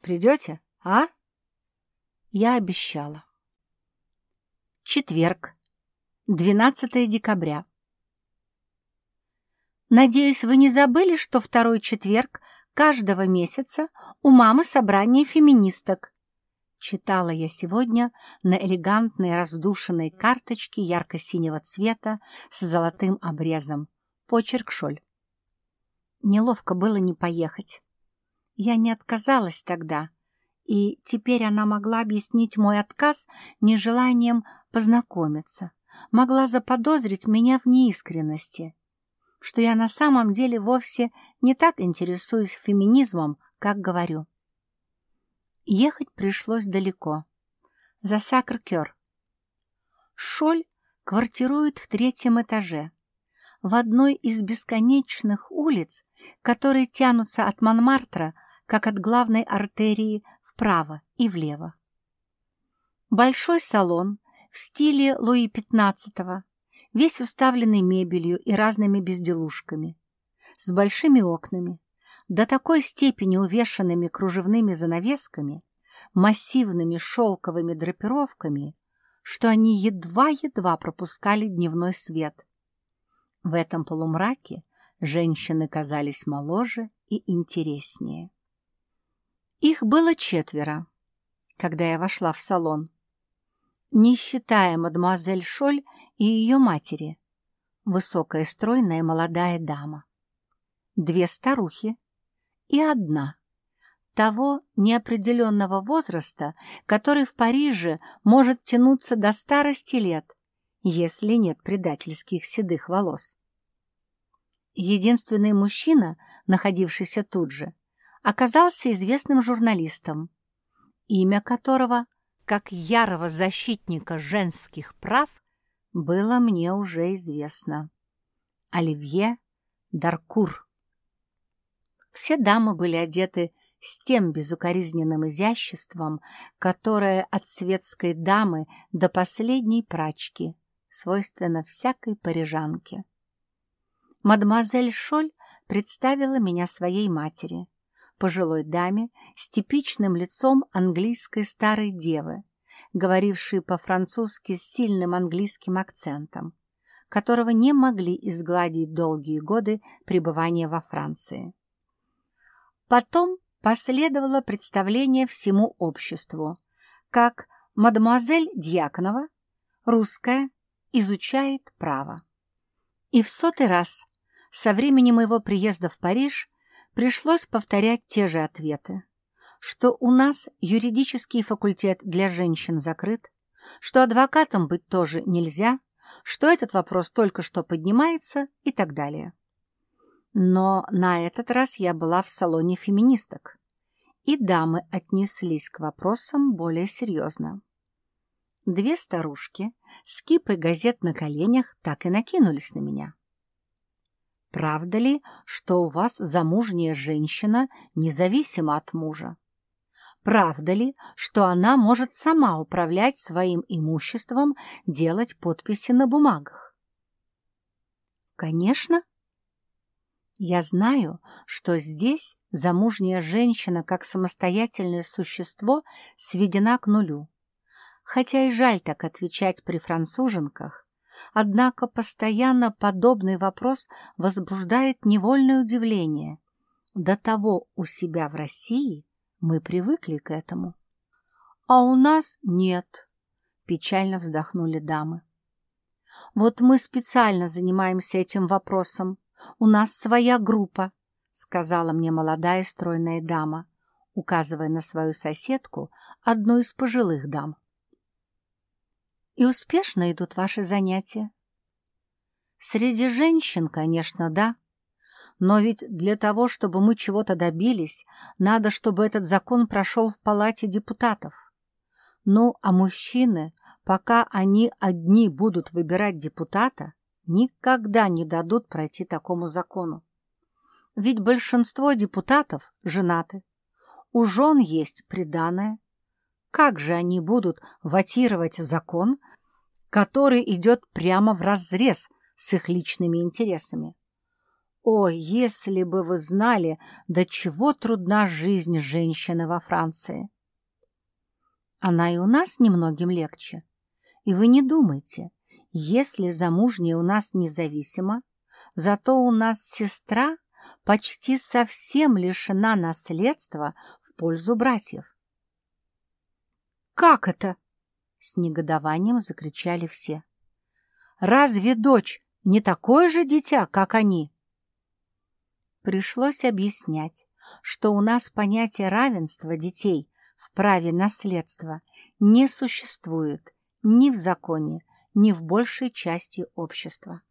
Придете, а? Я обещала. Четверг, 12 декабря. Надеюсь, вы не забыли, что второй четверг каждого месяца у мамы собрание феминисток. Читала я сегодня на элегантной раздушенной карточке ярко-синего цвета с золотым обрезом. Почерк Шоль. Неловко было не поехать. Я не отказалась тогда, и теперь она могла объяснить мой отказ нежеланием познакомиться, могла заподозрить меня в неискренности, что я на самом деле вовсе не так интересуюсь феминизмом, как говорю. Ехать пришлось далеко, за Сакр-Кёр. Шоль квартирует в третьем этаже, в одной из бесконечных улиц, которые тянутся от Монмартра, как от главной артерии, вправо и влево. Большой салон в стиле Луи XV, весь уставленный мебелью и разными безделушками, с большими окнами, до такой степени увешанными кружевными занавесками, массивными шелковыми драпировками, что они едва-едва пропускали дневной свет. В этом полумраке женщины казались моложе и интереснее. Их было четверо, когда я вошла в салон, не считая мадемуазель Шоль и ее матери, высокая стройная молодая дама, две старухи и одна, того неопределенного возраста, который в Париже может тянуться до старости лет, если нет предательских седых волос. Единственный мужчина, находившийся тут же, оказался известным журналистом, имя которого, как ярого защитника женских прав, было мне уже известно. Оливье Даркур. Все дамы были одеты с тем безукоризненным изяществом, которое от светской дамы до последней прачки свойственно всякой парижанке. Мадемуазель Шоль представила меня своей матери, пожилой даме с типичным лицом английской старой девы, говорившей по-французски с сильным английским акцентом, которого не могли изгладить долгие годы пребывания во Франции. Потом последовало представление всему обществу, как мадемуазель Дьяконова, русская, изучает право. И в сотый раз со времени моего приезда в Париж пришлось повторять те же ответы, что у нас юридический факультет для женщин закрыт, что адвокатом быть тоже нельзя, что этот вопрос только что поднимается и так далее. Но на этот раз я была в салоне феминисток, и дамы отнеслись к вопросам более серьезно. Две старушки с кипой газет на коленях так и накинулись на меня. Правда ли, что у вас замужняя женщина независима от мужа? Правда ли, что она может сама управлять своим имуществом, делать подписи на бумагах? Конечно. Я знаю, что здесь замужняя женщина как самостоятельное существо сведена к нулю. Хотя и жаль так отвечать при француженках, Однако постоянно подобный вопрос возбуждает невольное удивление. До того у себя в России мы привыкли к этому. А у нас нет, печально вздохнули дамы. Вот мы специально занимаемся этим вопросом. У нас своя группа, сказала мне молодая стройная дама, указывая на свою соседку, одну из пожилых дам. И успешно идут ваши занятия? Среди женщин, конечно, да. Но ведь для того, чтобы мы чего-то добились, надо, чтобы этот закон прошел в палате депутатов. Ну, а мужчины, пока они одни будут выбирать депутата, никогда не дадут пройти такому закону. Ведь большинство депутатов женаты. У жен есть приданое, как же они будут ватировать закон, который идет прямо в разрез с их личными интересами? О, если бы вы знали, до чего трудна жизнь женщины во Франции! Она и у нас немногим легче. И вы не думайте, если замужняя у нас независима, зато у нас сестра почти совсем лишена наследства в пользу братьев. «Как это?» — с негодованием закричали все. «Разве дочь не такое же дитя, как они?» Пришлось объяснять, что у нас понятие равенства детей в праве наследства не существует ни в законе, ни в большей части общества.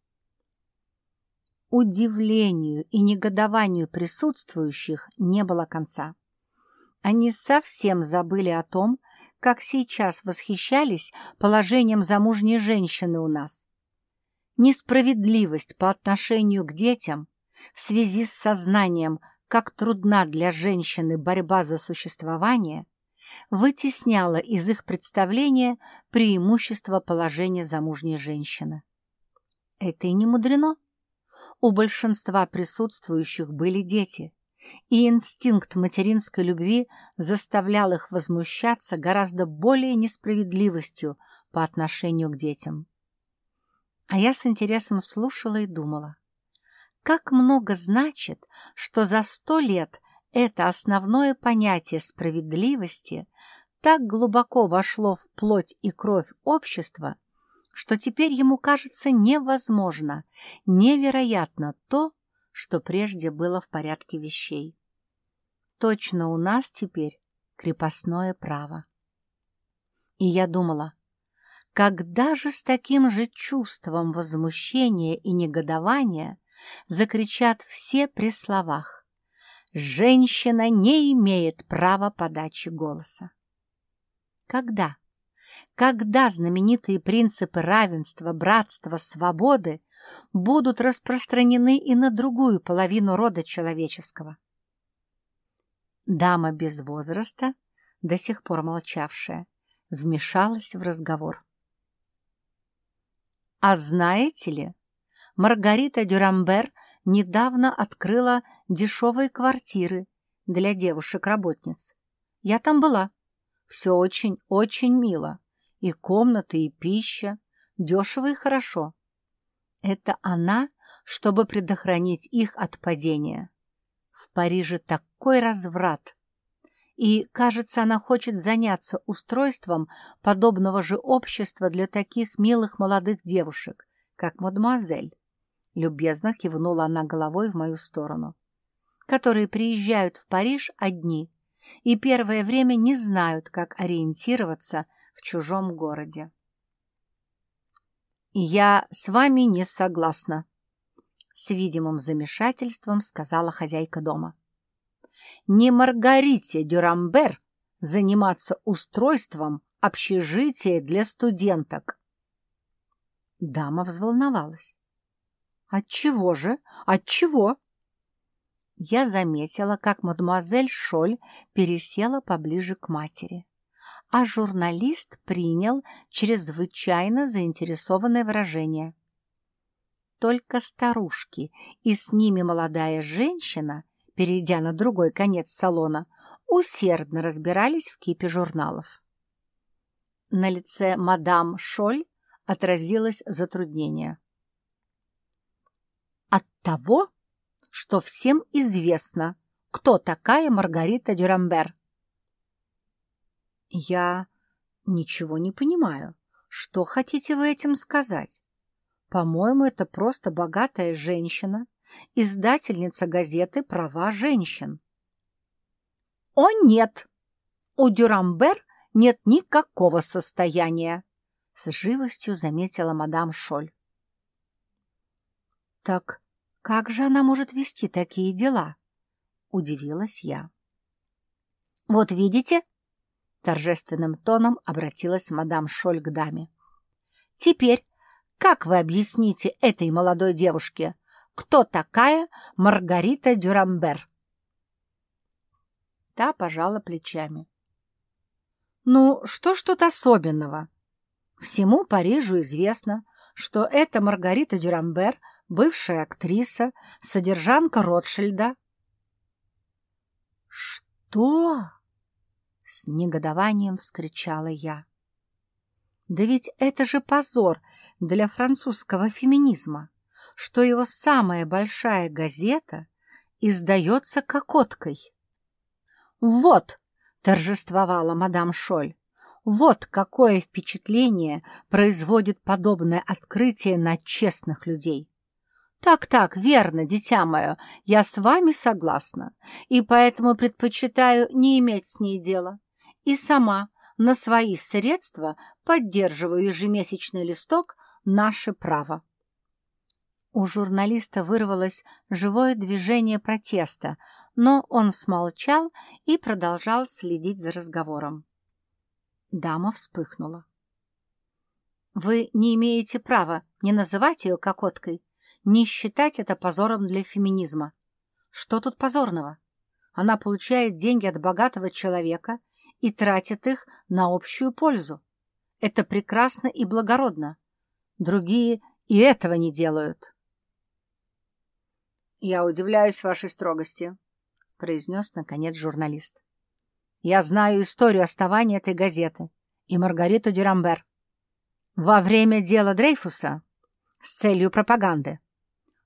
Удивлению и негодованию присутствующих не было конца. Они совсем забыли о том, как сейчас восхищались положением замужней женщины у нас. Несправедливость по отношению к детям в связи с сознанием, как трудна для женщины борьба за существование, вытесняла из их представления преимущество положения замужней женщины. Это и не мудрено. У большинства присутствующих были дети, и инстинкт материнской любви заставлял их возмущаться гораздо более несправедливостью по отношению к детям. А я с интересом слушала и думала, как много значит, что за сто лет это основное понятие справедливости так глубоко вошло в плоть и кровь общества, что теперь ему кажется невозможно, невероятно то, что прежде было в порядке вещей. Точно у нас теперь крепостное право. И я думала, когда же с таким же чувством возмущения и негодования закричат все при словах «Женщина не имеет права подачи голоса». Когда? Когда знаменитые принципы равенства, братства, свободы будут распространены и на другую половину рода человеческого? Дама без возраста, до сих пор молчавшая, вмешалась в разговор. А знаете ли, Маргарита Дюрамбер недавно открыла дешевые квартиры для девушек-работниц. Я там была. Все очень-очень мило. И комнаты, и пища. Дешево и хорошо. Это она, чтобы предохранить их от падения. В Париже такой разврат. И, кажется, она хочет заняться устройством подобного же общества для таких милых молодых девушек, как мадемуазель. Любезно кивнула она головой в мою сторону. Которые приезжают в Париж одни и первое время не знают, как ориентироваться в чужом городе. «Я с вами не согласна», — с видимым замешательством сказала хозяйка дома. «Не Маргарите Дюрамбер заниматься устройством общежития для студенток». Дама взволновалась. «Отчего же? Отчего?» Я заметила, как мадемуазель Шоль пересела поближе к матери, а журналист принял чрезвычайно заинтересованное выражение. Только старушки и с ними молодая женщина, перейдя на другой конец салона, усердно разбирались в кипе журналов. На лице мадам Шоль отразилось затруднение от того, что всем известно, кто такая Маргарита Дюрамбер. Я ничего не понимаю. Что хотите вы этим сказать? По-моему, это просто богатая женщина, издательница газеты «Права женщин». О, нет! У Дюрамбер нет никакого состояния, с живостью заметила мадам Шоль. «Так как же она может вести такие дела?» — удивилась я. «Вот видите?» — торжественным тоном обратилась мадам Шоль к даме. «Теперь как вы объясните этой молодой девушке, кто такая Маргарита Дюрамбер?» Та пожала плечами. «Ну, что ж тут особенного? Всему Парижу известно, что эта Маргарита Дюрамбер бывшая актриса, содержанка Ротшильда. «Что?» — с негодованием вскричала я. «Да ведь это же позор для французского феминизма, что его самая большая газета издается кокоткой». «Вот!» — торжествовала мадам Шоль. «Вот какое впечатление производит подобное открытие на честных людей!» «Так-так, верно, дитя мое, я с вами согласна, и поэтому предпочитаю не иметь с ней дела. И сама на свои средства поддерживаю ежемесячный листок «Наше право». У журналиста вырвалось живое движение протеста, но он смолчал и продолжал следить за разговором. Дама вспыхнула. «Вы не имеете права не называть ее кокоткой, не считать это позором для феминизма. Что тут позорного? Она получает деньги от богатого человека и тратит их на общую пользу. Это прекрасно и благородно. Другие и этого не делают. Я удивляюсь вашей строгости. произнес, наконец, журналист. «Я знаю историю основания этой газеты и Маргариту Дюрамбер. Во время дела Дрейфуса с целью пропаганды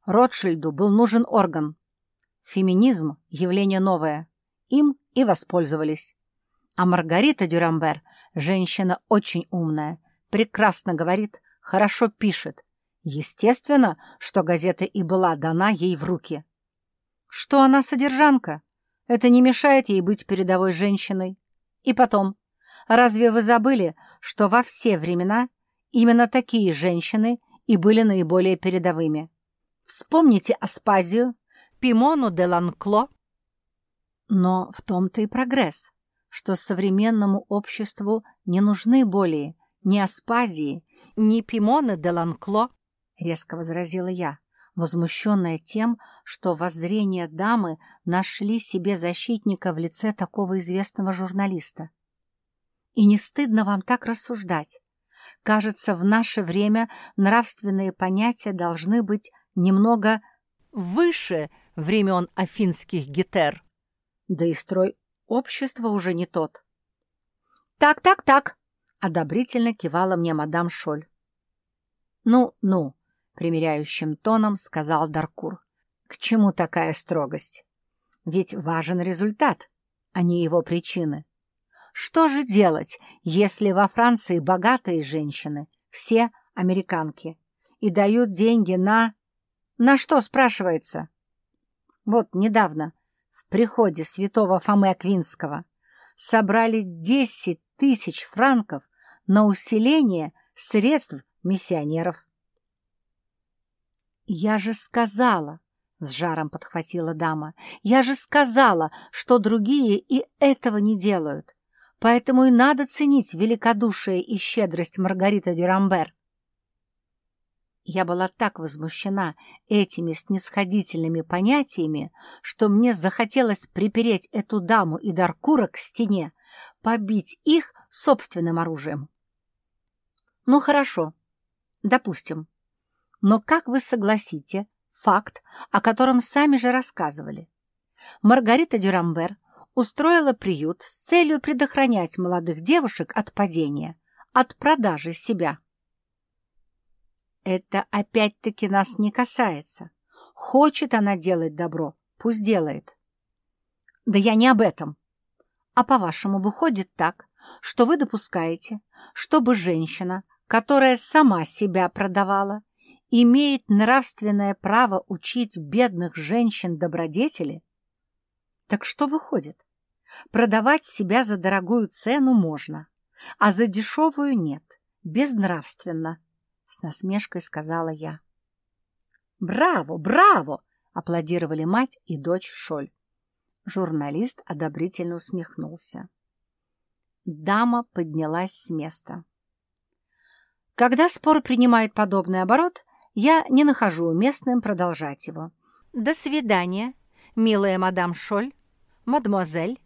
Ротшильду был нужен орган. Феминизм — явление новое. Им и воспользовались. А Маргарита Дюрамбер — женщина очень умная, прекрасно говорит, хорошо пишет. Естественно, что газета и была дана ей в руки. Что она содержанка? Это не мешает ей быть передовой женщиной. И потом, разве вы забыли, что во все времена именно такие женщины и были наиболее передовыми? Вспомните Аспазию, Пимону де Ланкло. Но в том-то и прогресс, что современному обществу не нужны более ни Аспазии, ни Пимоны де Ланкло, — резко возразила я возмущенная тем, что воззрения дамы нашли себе защитника в лице такого известного журналиста. И не стыдно вам так рассуждать. Кажется, в наше время нравственные понятия должны быть немного выше времен афинских гетер. Да и строй общества уже не тот. «Так, так, так!» — одобрительно кивала мне мадам Шоль. «Ну, ну, — примиряющим тоном сказал Даркур. «К чему такая строгость? Ведь важен результат, а не его причины. Что же делать, если во Франции богатые женщины, все американки, и дают деньги на... На что, спрашивается? Вот недавно в приходе святого Фомы Аквинского собрали 10 тысяч франков на усиление средств миссионеров. «Я же сказала!» — с жаром подхватила дама. «Я же сказала, что другие и этого не делают. Поэтому и надо ценить великодушие и щедрость Маргариты Дюрамбер». Я была так возмущена этими снисходительными понятиями, что мне захотелось припереть эту даму и Даркура к стене, побить их собственным оружием. Ну хорошо, допустим. Но как вы согласите факт, о котором сами же рассказывали? Маргарита Дюрамбер устроила приют с целью предохранять молодых девушек от падения, от продажи себя. Это опять-таки нас не касается. Хочет она делать добро, пусть делает. Да я не об этом. А по-вашему, выходит так, что вы допускаете, чтобы женщина, которая сама себя продавала, имеет нравственное право учить бедных женщин добродетели? Так что выходит? Продавать себя за дорогую цену можно, а за дешевую нет, безнравственно, — с насмешкой сказала я. «Браво, браво!» — аплодировали мать и дочь Шоль. Журналист одобрительно усмехнулся. Дама поднялась с места. Когда спор принимает подобный оборот, я не нахожу уместным продолжать его. «До свидания, милая мадам Шоль, мадемуазель,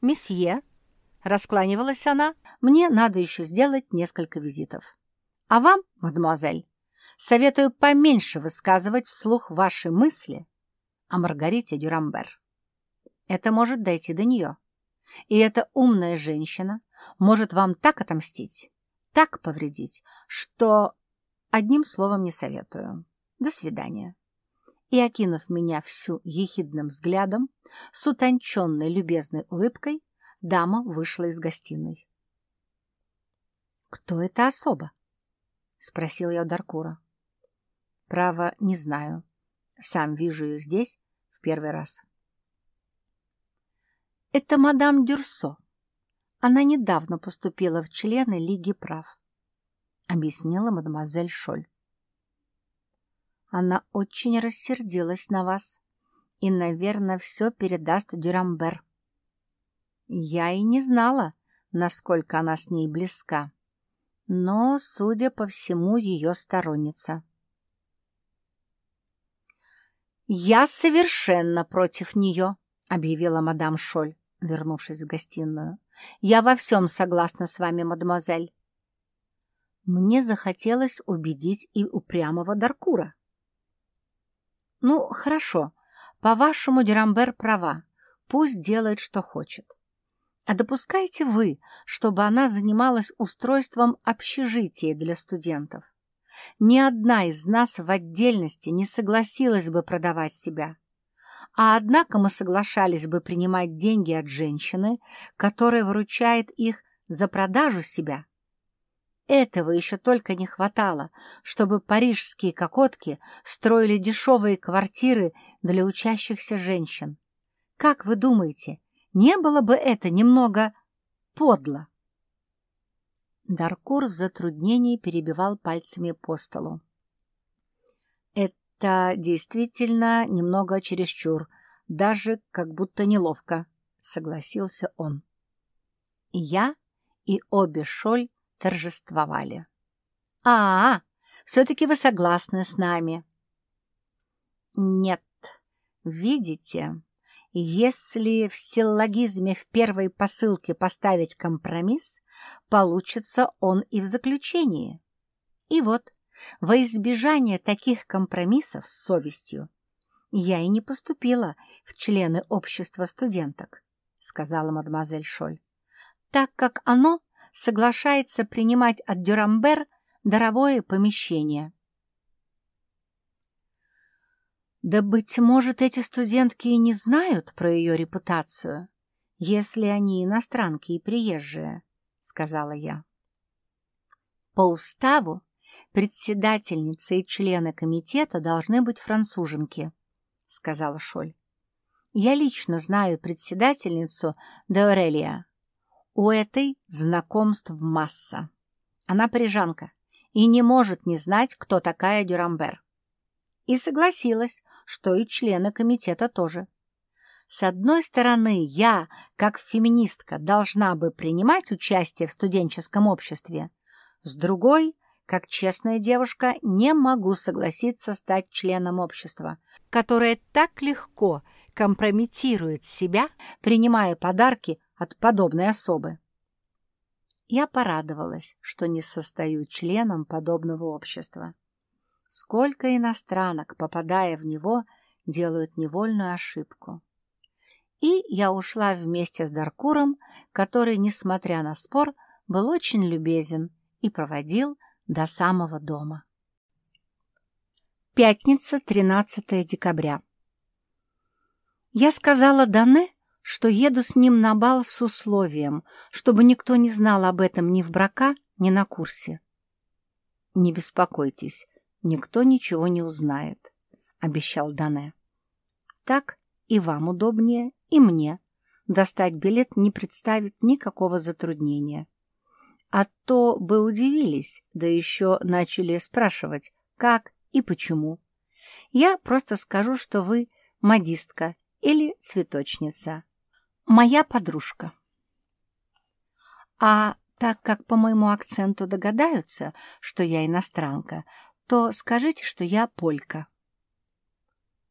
месье», — раскланивалась она, — «мне надо еще сделать несколько визитов. А вам, мадемуазель, советую поменьше высказывать вслух ваши мысли о Маргарите Дюрамбер. Это может дойти до нее. И эта умная женщина может вам так отомстить, так повредить, что Одним словом не советую. До свидания. И, окинув меня всю ехидным взглядом, с утонченной любезной улыбкой, дама вышла из гостиной. «Кто это особа?» — спросил я у Даркура. «Право, не знаю. Сам вижу ее здесь в первый раз». «Это мадам Дюрсо. Она недавно поступила в члены Лиги прав объяснила мадемуазель Шоль. Она очень рассердилась на вас и, наверное, все передаст Дюрамбер. Я и не знала, насколько она с ней близка, но, судя по всему, ее сторонница. «Я совершенно против нее», — объявила мадам Шоль, вернувшись в гостиную. «Я во всем согласна с вами, мадемуазель. Мне захотелось убедить и упрямого Даркура. «Ну, хорошо. По-вашему, Дюрамбер права. Пусть делает, что хочет. А допускаете вы, чтобы она занималась устройством общежития для студентов? Ни одна из нас в отдельности не согласилась бы продавать себя. А однако мы соглашались бы принимать деньги от женщины, которая выручает их за продажу себя. Этого еще только не хватало, чтобы парижские кокотки строили дешевые квартиры для учащихся женщин. Как вы думаете, не было бы это немного подло? Даркур в затруднении перебивал пальцами по столу. «Это действительно немного чересчур, даже как будто неловко», — согласился он. И я, и обе Шоль торжествовали. «А, -а все-таки вы согласны с нами?» «Нет, видите, если в силлогизме в первой посылке поставить компромисс, получится он и в заключении. И вот, во избежание таких компромиссов с совестью, я и не поступила в члены общества студенток, сказала мадемуазель Шоль, так как оно соглашается принимать от Дюрамбер даровое помещение. Да, быть может, эти студентки и не знают про ее репутацию, если они иностранки и приезжие, — сказала я. По уставу председательница и члены комитета должны быть француженки, — сказала Шоль. Я лично знаю председательницу Деорелия. У этой знакомств масса. Она парижанка и не может не знать, кто такая Дюрамбер. И согласилась, что и члены комитета тоже. С одной стороны, я, как феминистка, должна бы принимать участие в студенческом обществе. С другой, как честная девушка, не могу согласиться стать членом общества, которое так легко компрометирует себя, принимая подарки от подобной особы. Я порадовалась, что не состою членом подобного общества. Сколько иностранок, попадая в него, делают невольную ошибку. И я ушла вместе с Даркуром, который, несмотря на спор, был очень любезен и проводил до самого дома. Пятница, 13 декабря. Я сказала Дане, что еду с ним на бал с условием, чтобы никто не знал об этом ни в брака, ни на курсе. «Не беспокойтесь, никто ничего не узнает», — обещал Дане. «Так и вам удобнее, и мне. Достать билет не представит никакого затруднения. А то бы удивились, да еще начали спрашивать, как и почему. Я просто скажу, что вы модистка или цветочница, моя подружка. А так как по моему акценту догадаются, что я иностранка, то скажите, что я полька.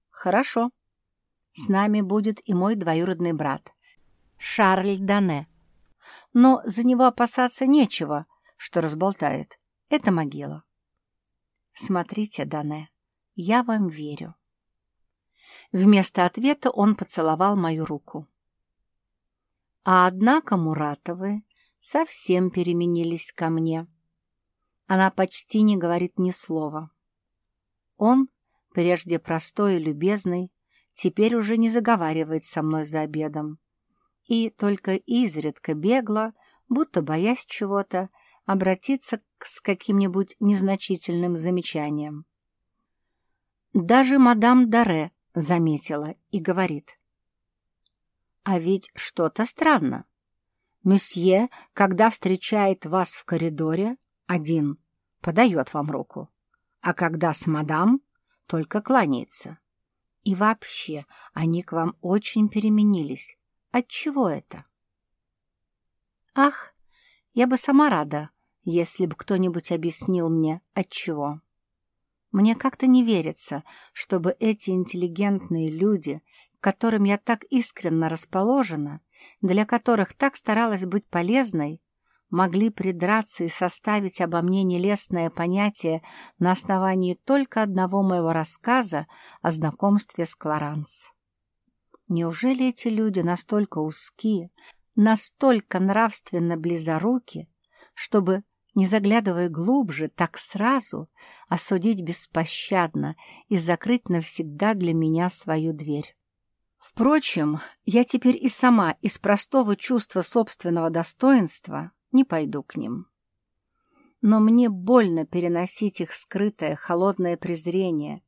Хорошо. С нами будет и мой двоюродный брат, Шарль Дане. Но за него опасаться нечего, что разболтает. Это могила. Смотрите, Дане, я вам верю. Вместо ответа он поцеловал мою руку. А однако Муратовы совсем переменились ко мне. Она почти не говорит ни слова. Он, прежде простой и любезный, теперь уже не заговаривает со мной за обедом. И только изредка бегло, будто боясь чего-то, обратиться с каким-нибудь незначительным замечанием. Даже мадам Даре заметила и говорит — а ведь что-то странно. Месье, когда встречает вас в коридоре, один, подает вам руку, а когда с мадам, только кланяется. И вообще, они к вам очень переменились. Отчего это? Ах, я бы сама рада, если бы кто-нибудь объяснил мне, отчего. Мне как-то не верится, чтобы эти интеллигентные люди которым я так искренно расположена, для которых так старалась быть полезной, могли придраться и составить обо мне нелестное понятие на основании только одного моего рассказа о знакомстве с Кларанс. Неужели эти люди настолько узки, настолько нравственно близоруки, чтобы, не заглядывая глубже, так сразу осудить беспощадно и закрыть навсегда для меня свою дверь? Впрочем, я теперь и сама из простого чувства собственного достоинства не пойду к ним. Но мне больно переносить их скрытое холодное презрение,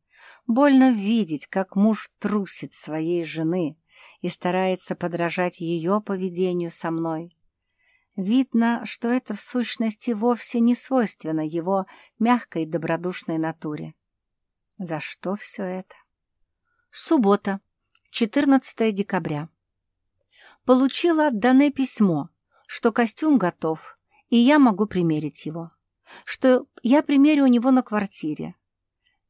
больно видеть, как муж трусит своей жены и старается подражать ее поведению со мной. Видно, что это в сущности вовсе не свойственно его мягкой добродушной натуре. За что все это? Суббота. 14 декабря. Получила от Дане письмо, что костюм готов, и я могу примерить его. Что я примерю у него на квартире.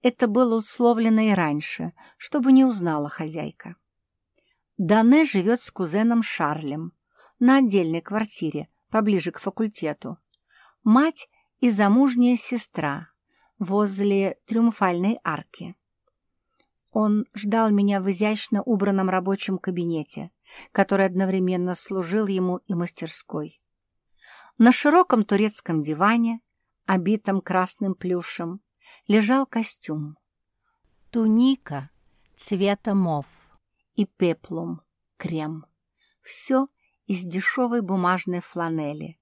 Это было условлено и раньше, чтобы не узнала хозяйка. Дане живет с кузеном Шарлем на отдельной квартире, поближе к факультету. Мать и замужняя сестра возле Триумфальной арки. Он ждал меня в изящно убранном рабочем кабинете, который одновременно служил ему и мастерской. На широком турецком диване, обитом красным плюшем, лежал костюм. Туника цвета мов и пеплум, крем. Все из дешевой бумажной фланели.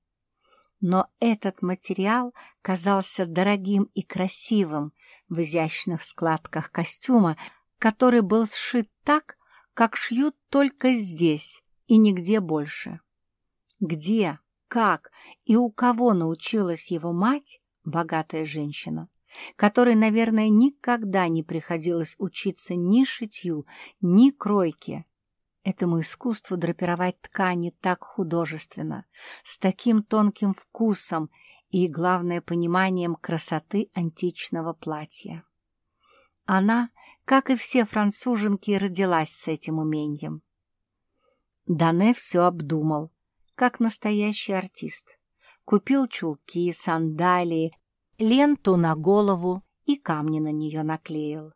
Но этот материал казался дорогим и красивым в изящных складках костюма, который был сшит так, как шьют только здесь и нигде больше. Где, как и у кого научилась его мать, богатая женщина, которой, наверное, никогда не приходилось учиться ни шитью, ни кройке, этому искусству драпировать ткани так художественно, с таким тонким вкусом и, главное, пониманием красоты античного платья. Она как и все француженки, родилась с этим умением. Дане все обдумал, как настоящий артист. Купил чулки, сандалии, ленту на голову и камни на нее наклеил.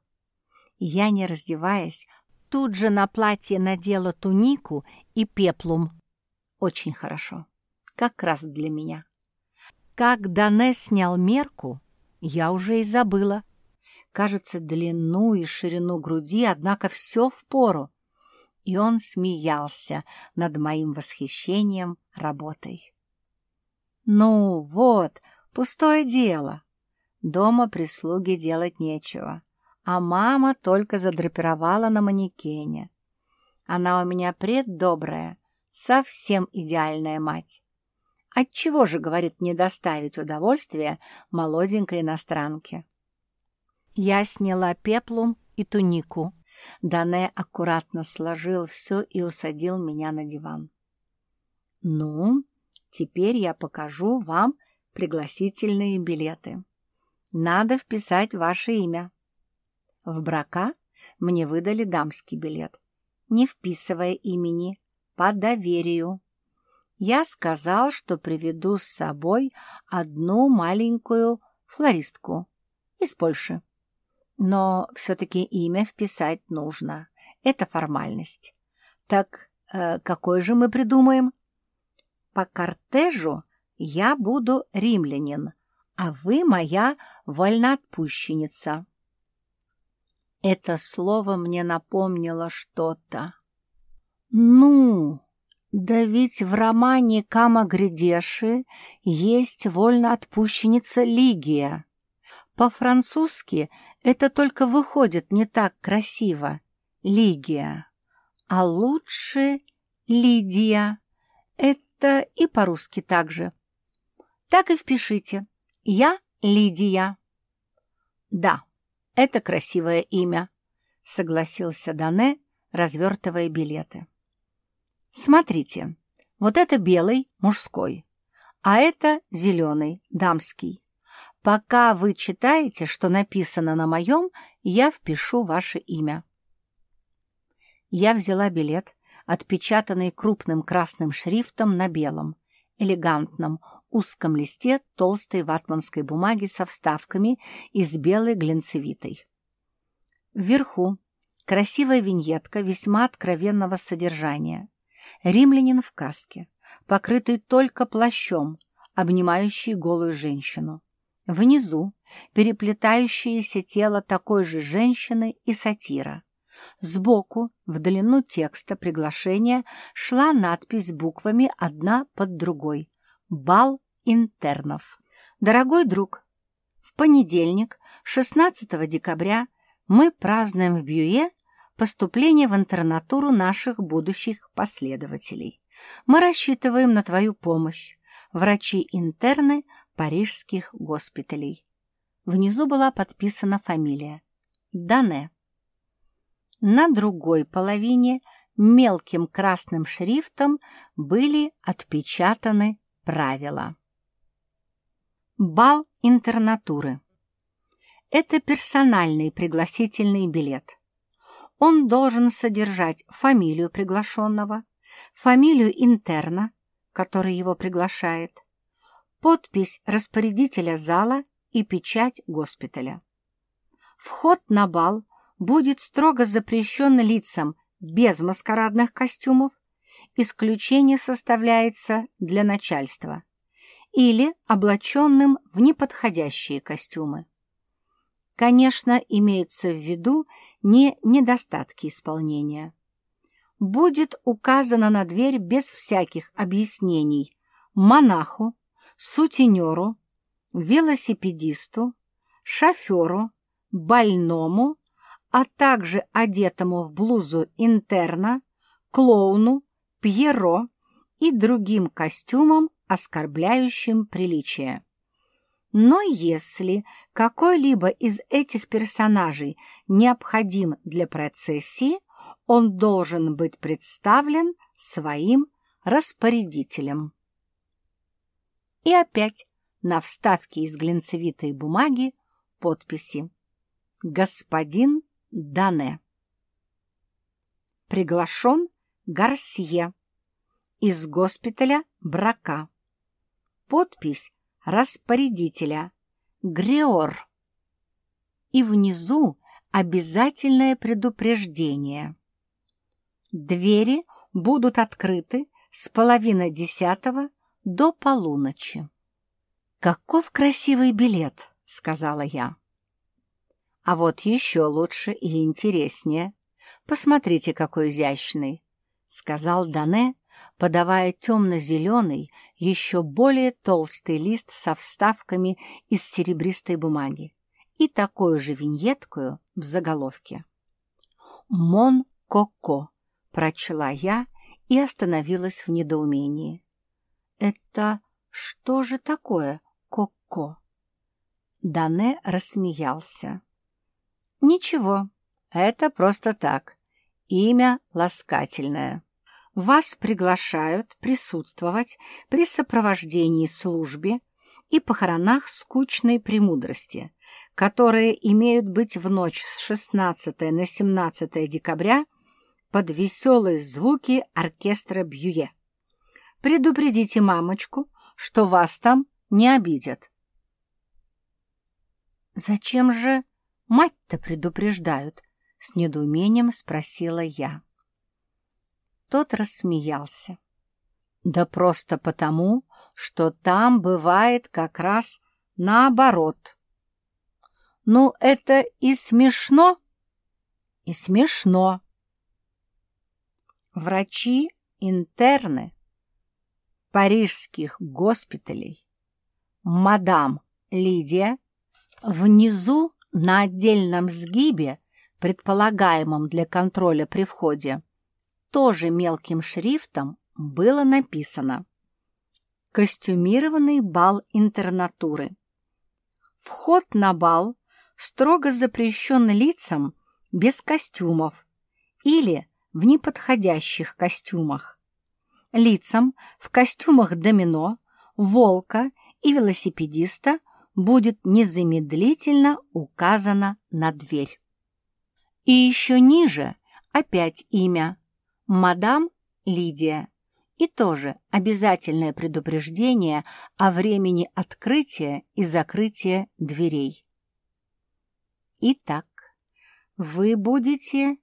Я, не раздеваясь, тут же на платье надела тунику и пеплум. Очень хорошо. Как раз для меня. Как Дане снял мерку, я уже и забыла кажется, длину и ширину груди, однако все в пору. И он смеялся над моим восхищением работой. Ну вот, пустое дело. Дома прислуги делать нечего, а мама только задрапировала на манекене. Она у меня преддобрая, совсем идеальная мать. Отчего же, говорит, не доставить удовольствия молоденькой иностранке? Я сняла пеплум и тунику. Дане аккуратно сложил все и усадил меня на диван. «Ну, теперь я покажу вам пригласительные билеты. Надо вписать ваше имя. В брака мне выдали дамский билет, не вписывая имени, по доверию. Я сказал, что приведу с собой одну маленькую флористку из Польши. Но все-таки имя вписать нужно. Это формальность. Так э, какой же мы придумаем? По кортежу я буду римлянин, а вы моя вольноотпущенница. Это слово мне напомнило что-то. Ну, да ведь в романе Кама Гридеши есть вольноотпущенница Лигия. По-французски это только выходит не так красиво. Лигия. А лучше Лидия. Это и по-русски также. Так и впишите. Я Лидия. Да, это красивое имя, согласился Дане, развертывая билеты. Смотрите, вот это белый, мужской, а это зеленый, дамский. Пока вы читаете, что написано на моем, я впишу ваше имя. Я взяла билет, отпечатанный крупным красным шрифтом на белом, элегантном, узком листе толстой ватманской бумаги со вставками из белой глинцевитой. Вверху Красивая виньетка весьма откровенного содержания. Римлянин в каске, покрытый только плащом, обнимающий голую женщину. Внизу переплетающееся тело такой же женщины и сатира. Сбоку, в длину текста приглашения, шла надпись буквами одна под другой «Бал интернов». Дорогой друг, в понедельник, 16 декабря, мы празднуем в Бьюе поступление в интернатуру наших будущих последователей. Мы рассчитываем на твою помощь, врачи-интерны парижских госпиталей. Внизу была подписана фамилия Дане. На другой половине мелким красным шрифтом были отпечатаны правила. Бал интернатуры. Это персональный пригласительный билет. Он должен содержать фамилию приглашенного, фамилию интерна, который его приглашает, подпись распорядителя зала и печать госпиталя. Вход на бал будет строго запрещен лицам без маскарадных костюмов, исключение составляется для начальства, или облаченным в неподходящие костюмы. Конечно, имеются в виду не недостатки исполнения. Будет указано на дверь без всяких объяснений монаху, сутенеру, велосипедисту, шоферу, больному, а также одетому в блузу интерна, клоуну, пьеро и другим костюмам, оскорбляющим приличие. Но если какой-либо из этих персонажей необходим для процессии, он должен быть представлен своим распорядителем. И опять на вставке из глинцевитой бумаги подписи «Господин Дане». Приглашен Гарсье из госпиталя Брака. Подпись распорядителя Греор. И внизу обязательное предупреждение. Двери будут открыты с половины десятого до полуночи. «Каков красивый билет!» — сказала я. «А вот еще лучше и интереснее. Посмотрите, какой изящный!» — сказал Дане, подавая темно-зеленый, еще более толстый лист со вставками из серебристой бумаги и такую же виньеткую в заголовке. «Мон Коко», — прочла я и остановилась в недоумении. «Это что же такое Коко?» Дане рассмеялся. «Ничего, это просто так. Имя ласкательное. Вас приглашают присутствовать при сопровождении службе и похоронах скучной премудрости, которые имеют быть в ночь с 16 на 17 декабря под веселые звуки оркестра Бьюе. Предупредите мамочку, что вас там не обидят. «Зачем же мать-то предупреждают?» — с недоумением спросила я. Тот рассмеялся. Да просто потому, что там бывает как раз наоборот. Ну, это и смешно, и смешно. Врачи интерны парижских госпиталей, мадам Лидия, внизу на отдельном сгибе, предполагаемом для контроля при входе, тоже мелким шрифтом было написано «Костюмированный бал интернатуры». Вход на бал строго запрещен лицам без костюмов или в неподходящих костюмах. Лицам в костюмах домино, волка и велосипедиста будет незамедлительно указано на дверь. И еще ниже опять имя мадам Лидия и тоже обязательное предупреждение о времени открытия и закрытия дверей. Итак, вы будете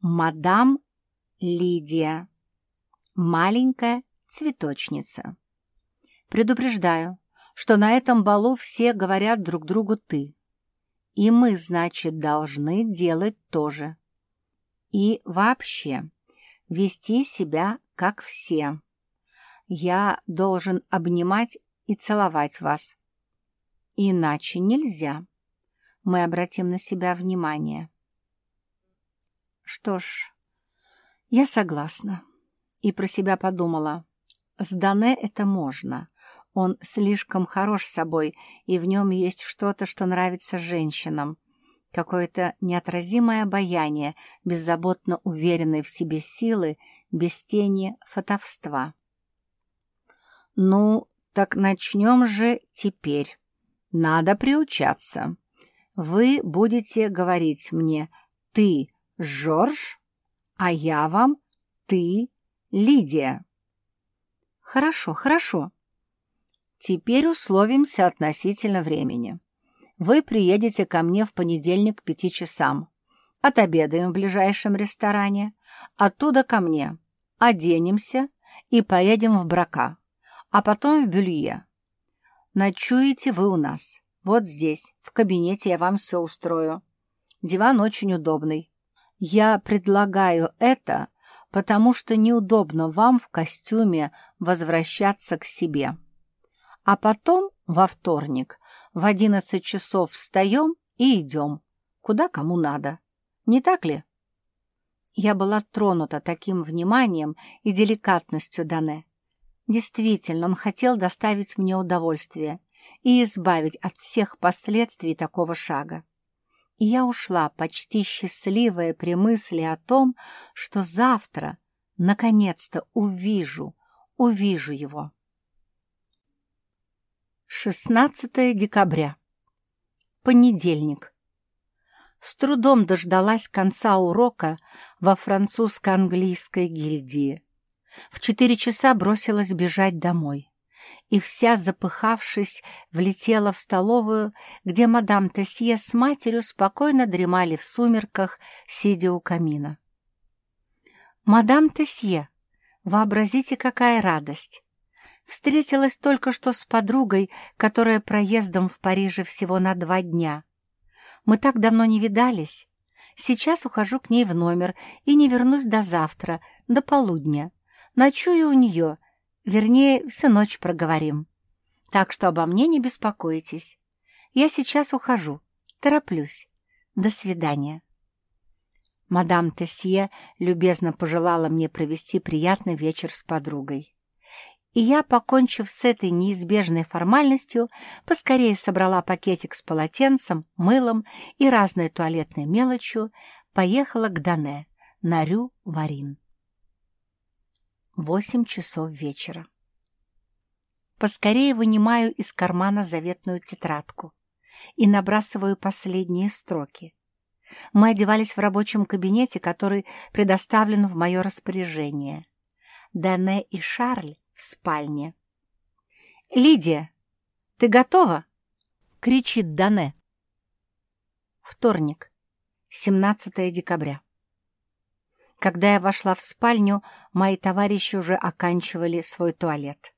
Мадам Лидия. Маленькая цветочница. Предупреждаю, что на этом балу все говорят друг другу «ты». И мы, значит, должны делать то же. И вообще, вести себя как все. Я должен обнимать и целовать вас. Иначе нельзя. Мы обратим на себя внимание. Что ж, я согласна. И про себя подумала. С Дане это можно. Он слишком хорош собой, и в нем есть что-то, что нравится женщинам. Какое-то неотразимое обаяние, беззаботно уверенной в себе силы, без тени фотовства. «Ну, так начнем же теперь. Надо приучаться. Вы будете говорить мне «ты», Жорж, а я вам «ты», Лидия». Хорошо, хорошо. Теперь условимся относительно времени. Вы приедете ко мне в понедельник к пяти часам. Отобедаем в ближайшем ресторане. Оттуда ко мне. Оденемся и поедем в Брака а потом в Бюлье. Ночуете вы у нас. Вот здесь, в кабинете я вам все устрою. Диван очень удобный. Я предлагаю это, потому что неудобно вам в костюме возвращаться к себе. А потом, во вторник, в одиннадцать часов встаем и идем, куда кому надо. Не так ли? Я была тронута таким вниманием и деликатностью Дане. Действительно, он хотел доставить мне удовольствие и избавить от всех последствий такого шага. И я ушла, почти счастливая при мысли о том, что завтра, наконец-то, увижу, увижу его. 16 декабря. Понедельник. С трудом дождалась конца урока во французско-английской гильдии в четыре часа бросилась бежать домой и вся, запыхавшись, влетела в столовую, где мадам Тесье с матерью спокойно дремали в сумерках, сидя у камина. «Мадам Тесье, вообразите, какая радость! Встретилась только что с подругой, которая проездом в Париже всего на два дня. Мы так давно не видались. Сейчас ухожу к ней в номер и не вернусь до завтра, до полудня. Ночую у нее, вернее, всю ночь проговорим. Так что обо мне не беспокойтесь. Я сейчас ухожу, тороплюсь. До свидания. Мадам Тесье любезно пожелала мне провести приятный вечер с подругой. И я, покончив с этой неизбежной формальностью, поскорее собрала пакетик с полотенцем, мылом и разной туалетной мелочью, поехала к Дане, на Рю-Варин. Восемь часов вечера. Поскорее вынимаю из кармана заветную тетрадку и набрасываю последние строки. Мы одевались в рабочем кабинете, который предоставлен в мое распоряжение. Дане и Шарль в спальне. «Лидия, ты готова?» — кричит Дане. Вторник, 17 декабря. Когда я вошла в спальню, мои товарищи уже оканчивали свой туалет.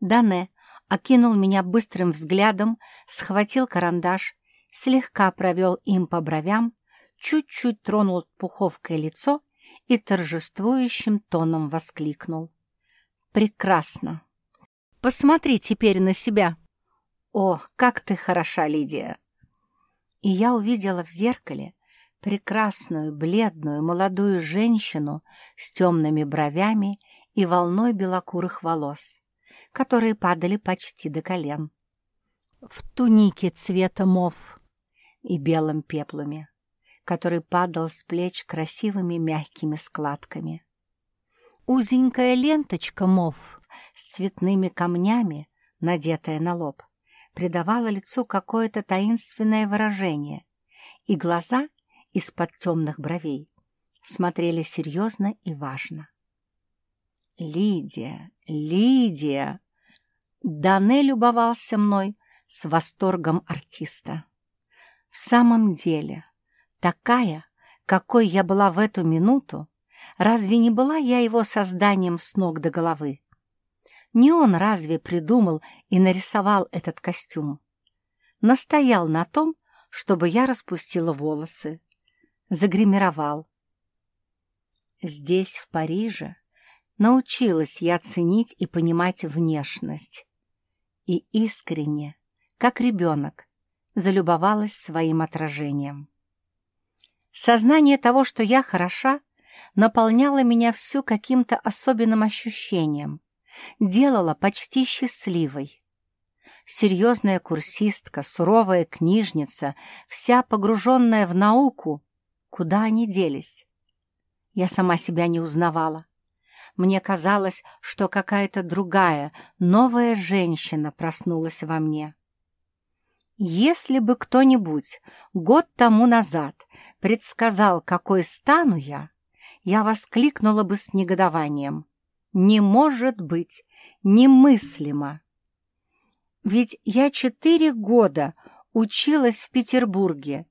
Дане окинул меня быстрым взглядом, схватил карандаш, слегка провел им по бровям, чуть-чуть тронул пуховкой лицо и торжествующим тоном воскликнул. «Прекрасно! Посмотри теперь на себя! О, как ты хороша, Лидия!» И я увидела в зеркале прекрасную, бледную, молодую женщину с темными бровями и волной белокурых волос, которые падали почти до колен. В тунике цвета мов и белом пеплуме, который падал с плеч красивыми мягкими складками. Узенькая ленточка мов с цветными камнями, надетая на лоб, придавала лицу какое-то таинственное выражение, и глаза из-под темных бровей смотрели серьезно и важно. «Лидия, Лидия!» Дане любовался мной с восторгом артиста. «В самом деле, такая, какой я была в эту минуту, разве не была я его созданием с ног до головы? Не он разве придумал и нарисовал этот костюм? Настоял на том, чтобы я распустила волосы, загримировал. Здесь, в Париже, научилась я ценить и понимать внешность. И искренне, как ребенок, залюбовалась своим отражением. Сознание того, что я хороша, наполняло меня всю каким-то особенным ощущением, делало почти счастливой. Серьезная курсистка, суровая книжница, вся погруженная в науку, куда они делись? Я сама себя не узнавала. Мне казалось, что какая-то другая, новая женщина проснулась во мне. Если бы кто-нибудь год тому назад предсказал, какой стану я, я воскликнула бы с негодованием. Не может быть, немыслимо. Ведь я четыре года училась в Петербурге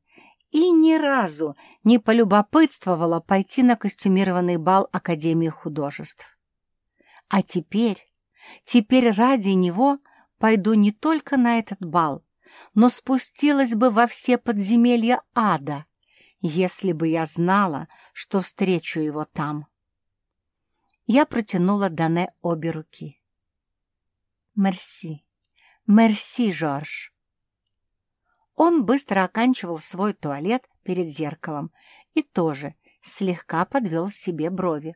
и ни разу не полюбопытствовала пойти на костюмированный бал Академии художеств. А теперь, теперь ради него пойду не только на этот бал, но спустилась бы во все подземелья ада, если бы я знала, что встречу его там. Я протянула Дане обе руки. «Мерси, мерси, Жорж!» Он быстро оканчивал свой туалет перед зеркалом и тоже слегка подвел себе брови.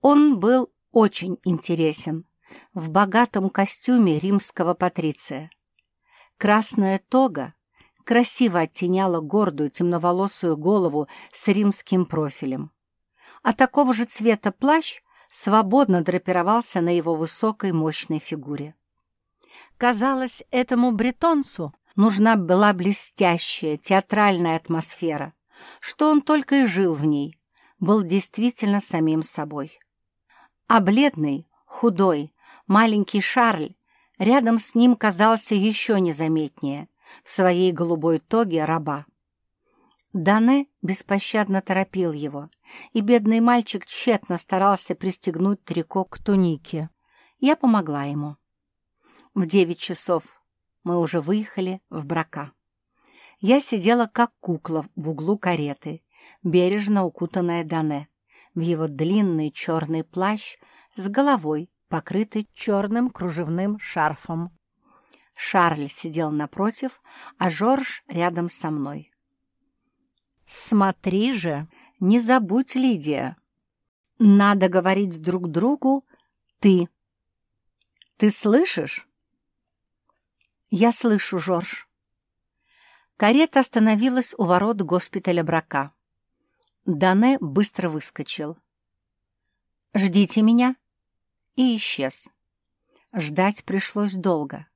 Он был очень интересен в богатом костюме римского патриция. Красная тога красиво оттеняла гордую темноволосую голову с римским профилем, а такого же цвета плащ свободно драпировался на его высокой мощной фигуре. Казалось, этому бретонцу нужна была блестящая театральная атмосфера, что он только и жил в ней, был действительно самим собой. А бледный, худой, маленький Шарль рядом с ним казался еще незаметнее в своей голубой тоге раба. Дане беспощадно торопил его, и бедный мальчик тщетно старался пристегнуть трико к тунике. Я помогла ему. В девять часов мы уже выехали в брака. Я сидела как кукла в углу кареты, бережно укутанная Дане, в его длинный черный плащ с головой, покрытый черным кружевным шарфом. Шарль сидел напротив, а Жорж рядом со мной. «Смотри же, не забудь, Лидия. Надо говорить друг другу «ты». Ты слышишь?» «Я слышу, Жорж». Карета остановилась у ворот госпиталя Брака. Дане быстро выскочил. «Ждите меня!» И исчез. Ждать пришлось долго.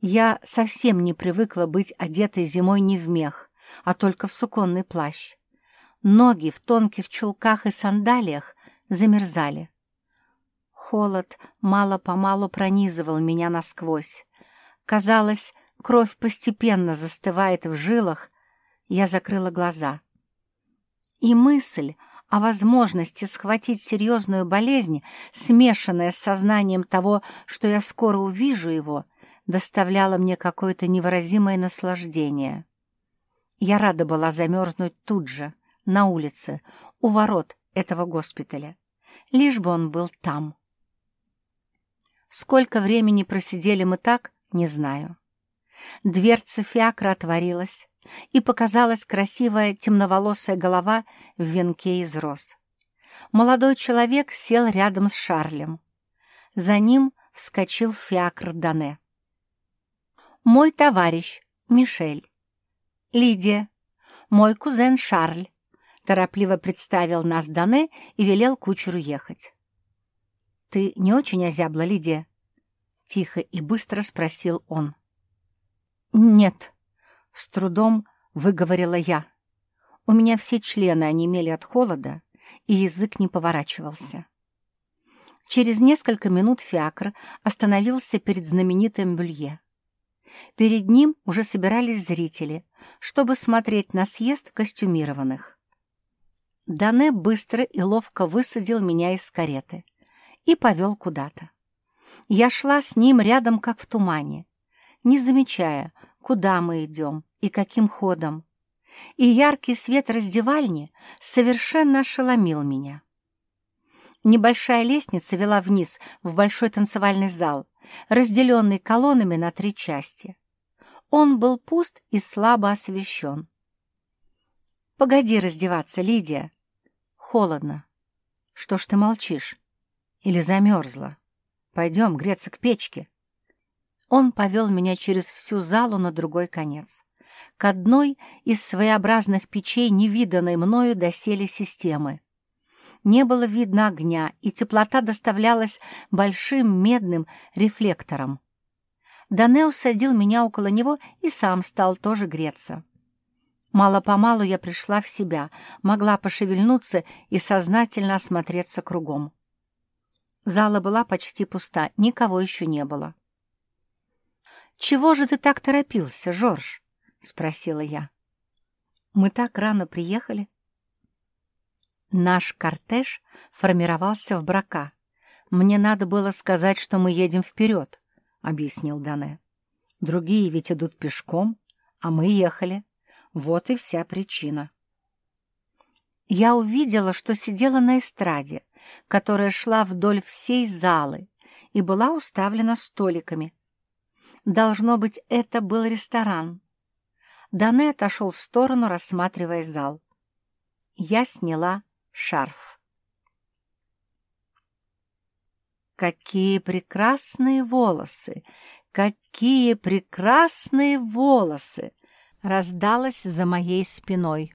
Я совсем не привыкла быть одетой зимой не в мех, а только в суконный плащ. Ноги в тонких чулках и сандалиях замерзали. Холод мало-помалу пронизывал меня насквозь. Казалось, кровь постепенно застывает в жилах. Я закрыла глаза. И мысль о возможности схватить серьезную болезнь, смешанная с сознанием того, что я скоро увижу его, доставляла мне какое-то невыразимое наслаждение. Я рада была замерзнуть тут же, на улице, у ворот этого госпиталя, лишь бы он был там. Сколько времени просидели мы так, не знаю. Дверца фиакра отворилась, и показалась красивая темноволосая голова в венке из роз. Молодой человек сел рядом с Шарлем. За ним вскочил фиакр Дане. «Мой товарищ, Мишель. Лидия, мой кузен Шарль», — торопливо представил нас Дане и велел кучеру ехать. «Ты не очень озябла, Лидия?» — тихо и быстро спросил он. «Нет», — с трудом выговорила я. У меня все члены онемели от холода, и язык не поворачивался. Через несколько минут фиакр остановился перед знаменитым бюлье. Перед ним уже собирались зрители, чтобы смотреть на съезд костюмированных. Дане быстро и ловко высадил меня из кареты и повел куда-то. Я шла с ним рядом, как в тумане, не замечая, куда мы идем и каким ходом. И яркий свет раздевальни совершенно ошеломил меня. Небольшая лестница вела вниз в большой танцевальный зал, разделенный колоннами на три части. Он был пуст и слабо освещен. «Погоди раздеваться, Лидия!» «Холодно. Что ж ты молчишь? Или замерзла? Пойдем греться к печке». Он повел меня через всю залу на другой конец, к одной из своеобразных печей, невиданной мною доселе системы. Не было видно огня, и теплота доставлялась большим медным рефлектором. Данео садил меня около него и сам стал тоже греться. Мало-помалу я пришла в себя, могла пошевельнуться и сознательно осмотреться кругом. Зала была почти пуста, никого еще не было. «Чего же ты так торопился, Жорж?» — спросила я. «Мы так рано приехали». Наш кортеж формировался в брака. Мне надо было сказать, что мы едем вперед, — объяснил Дане. Другие ведь идут пешком, а мы ехали. Вот и вся причина. Я увидела, что сидела на эстраде, которая шла вдоль всей залы и была уставлена столиками. Должно быть, это был ресторан. Дане отошел в сторону, рассматривая зал. Я сняла шарф. Какие прекрасные волосы! Какие прекрасные волосы! раздалось за моей спиной.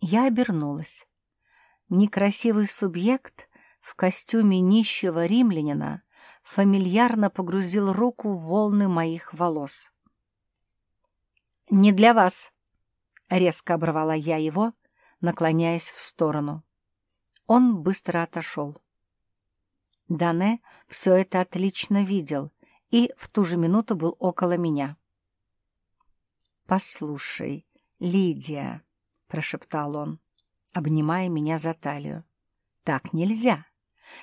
Я обернулась. Некрасивый субъект в костюме нищего римлянина фамильярно погрузил руку в волны моих волос. «Не для вас!» — резко оборвала я его, наклоняясь в сторону. Он быстро отошел. Дане все это отлично видел и в ту же минуту был около меня. «Послушай, Лидия», — прошептал он, обнимая меня за талию, — «так нельзя,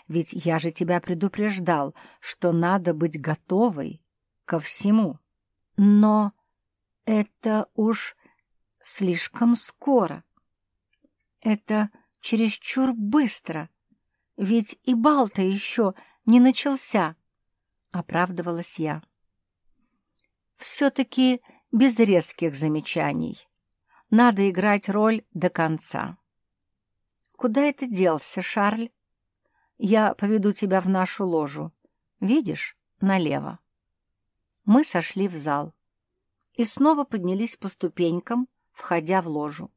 ведь я же тебя предупреждал, что надо быть готовой ко всему. Но это уж слишком скоро. Это чересчур быстро, ведь и бал-то еще не начался», — оправдывалась я. «Все-таки без резких замечаний. Надо играть роль до конца. Куда это делся, Шарль? Я поведу тебя в нашу ложу. Видишь, налево. Мы сошли в зал и снова поднялись по ступенькам, входя в ложу.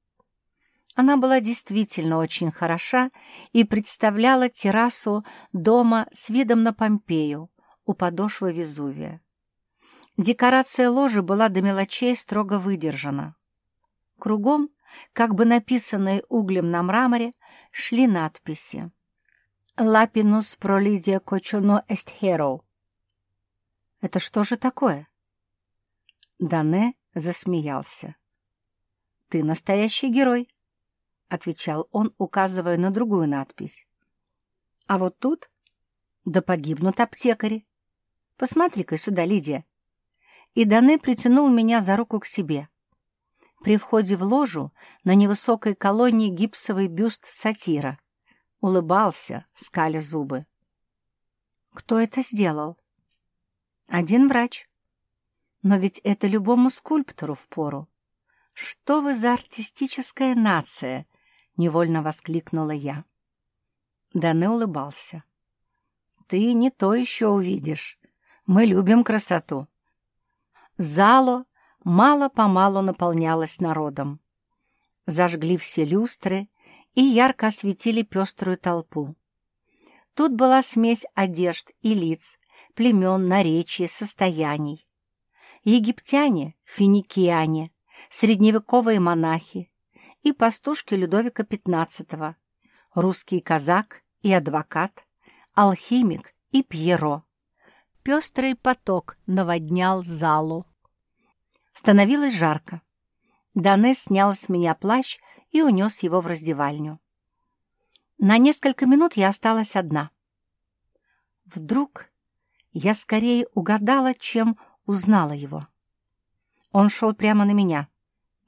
Она была действительно очень хороша и представляла террасу дома с видом на Помпею у подошвы Везувия. Декорация ложи была до мелочей строго выдержана. Кругом, как бы написанные углем на мраморе, шли надписи. «Лапинус пролидия кочуно эст херо». «Это что же такое?» Дане засмеялся. «Ты настоящий герой», — отвечал он, указывая на другую надпись. «А вот тут да погибнут аптекари. Посмотри-ка сюда, Лидия и Дане притянул меня за руку к себе. При входе в ложу на невысокой колонне гипсовый бюст сатира. Улыбался, скаля зубы. Кто это сделал? Один врач. Но ведь это любому скульптору впору. Что вы за артистическая нация? Невольно воскликнула я. Дане улыбался. Ты не то еще увидишь. Мы любим красоту. Зало мало-помалу наполнялось народом. Зажгли все люстры и ярко осветили пеструю толпу. Тут была смесь одежд и лиц, племен, наречий, состояний. Египтяне, финикияне, средневековые монахи и пастушки Людовика XV, русский казак и адвокат, алхимик и Пьеро, Пестрый поток наводнял залу. Становилось жарко. Дане снял с меня плащ и унес его в раздевальню. На несколько минут я осталась одна. Вдруг я скорее угадала, чем узнала его. Он шел прямо на меня,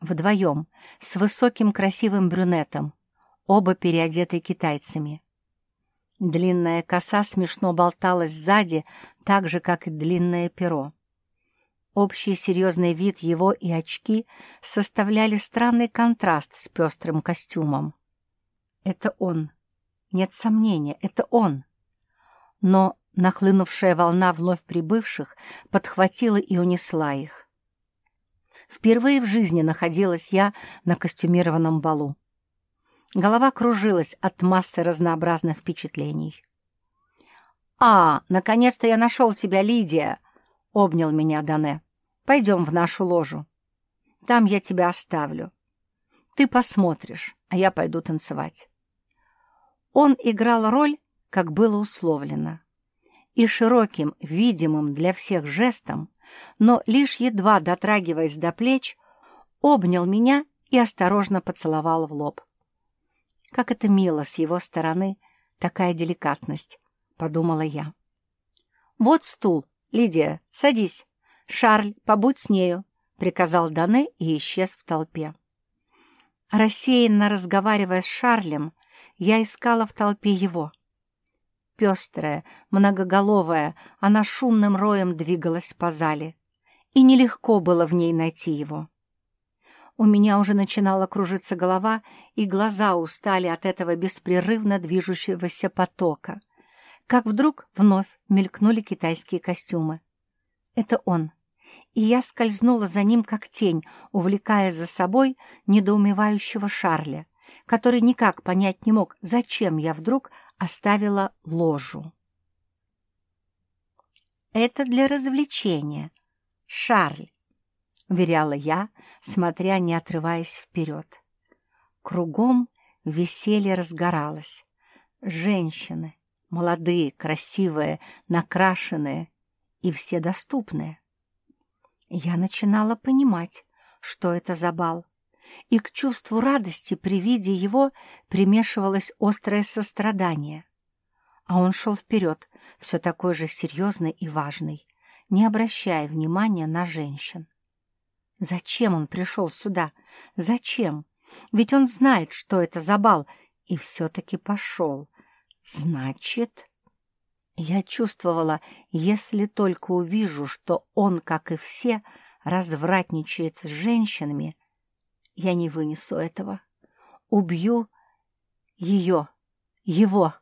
вдвоем, с высоким красивым брюнетом, оба переодеты китайцами. Длинная коса смешно болталась сзади, так же, как и длинное перо. Общий серьезный вид его и очки составляли странный контраст с пестрым костюмом. Это он. Нет сомнения, это он. Но нахлынувшая волна вновь прибывших подхватила и унесла их. Впервые в жизни находилась я на костюмированном балу. Голова кружилась от массы разнообразных впечатлений. «А, наконец-то я нашел тебя, Лидия!» — обнял меня Дане. «Пойдем в нашу ложу. Там я тебя оставлю. Ты посмотришь, а я пойду танцевать». Он играл роль, как было условлено, и широким, видимым для всех жестом, но лишь едва дотрагиваясь до плеч, обнял меня и осторожно поцеловал в лоб. Как это мило с его стороны, такая деликатность, — подумала я. «Вот стул, Лидия, садись. Шарль, побудь с нею», — приказал Дане и исчез в толпе. Рассеянно разговаривая с Шарлем, я искала в толпе его. Пестрая, многоголовая, она шумным роем двигалась по зале, и нелегко было в ней найти его. У меня уже начинала кружиться голова, и глаза устали от этого беспрерывно движущегося потока. Как вдруг вновь мелькнули китайские костюмы. Это он. И я скользнула за ним, как тень, увлекая за собой недоумевающего Шарля, который никак понять не мог, зачем я вдруг оставила ложу. «Это для развлечения. Шарль», — уверяла я, смотря, не отрываясь вперед. Кругом веселье разгоралось. Женщины, молодые, красивые, накрашенные и все доступные. Я начинала понимать, что это за бал, и к чувству радости при виде его примешивалось острое сострадание. А он шел вперед, все такой же серьезный и важный, не обращая внимания на женщин. Зачем он пришел сюда? Зачем? Ведь он знает, что это за бал, и все-таки пошел. Значит... Я чувствовала, если только увижу, что он, как и все, развратничает с женщинами, я не вынесу этого. Убью ее, его,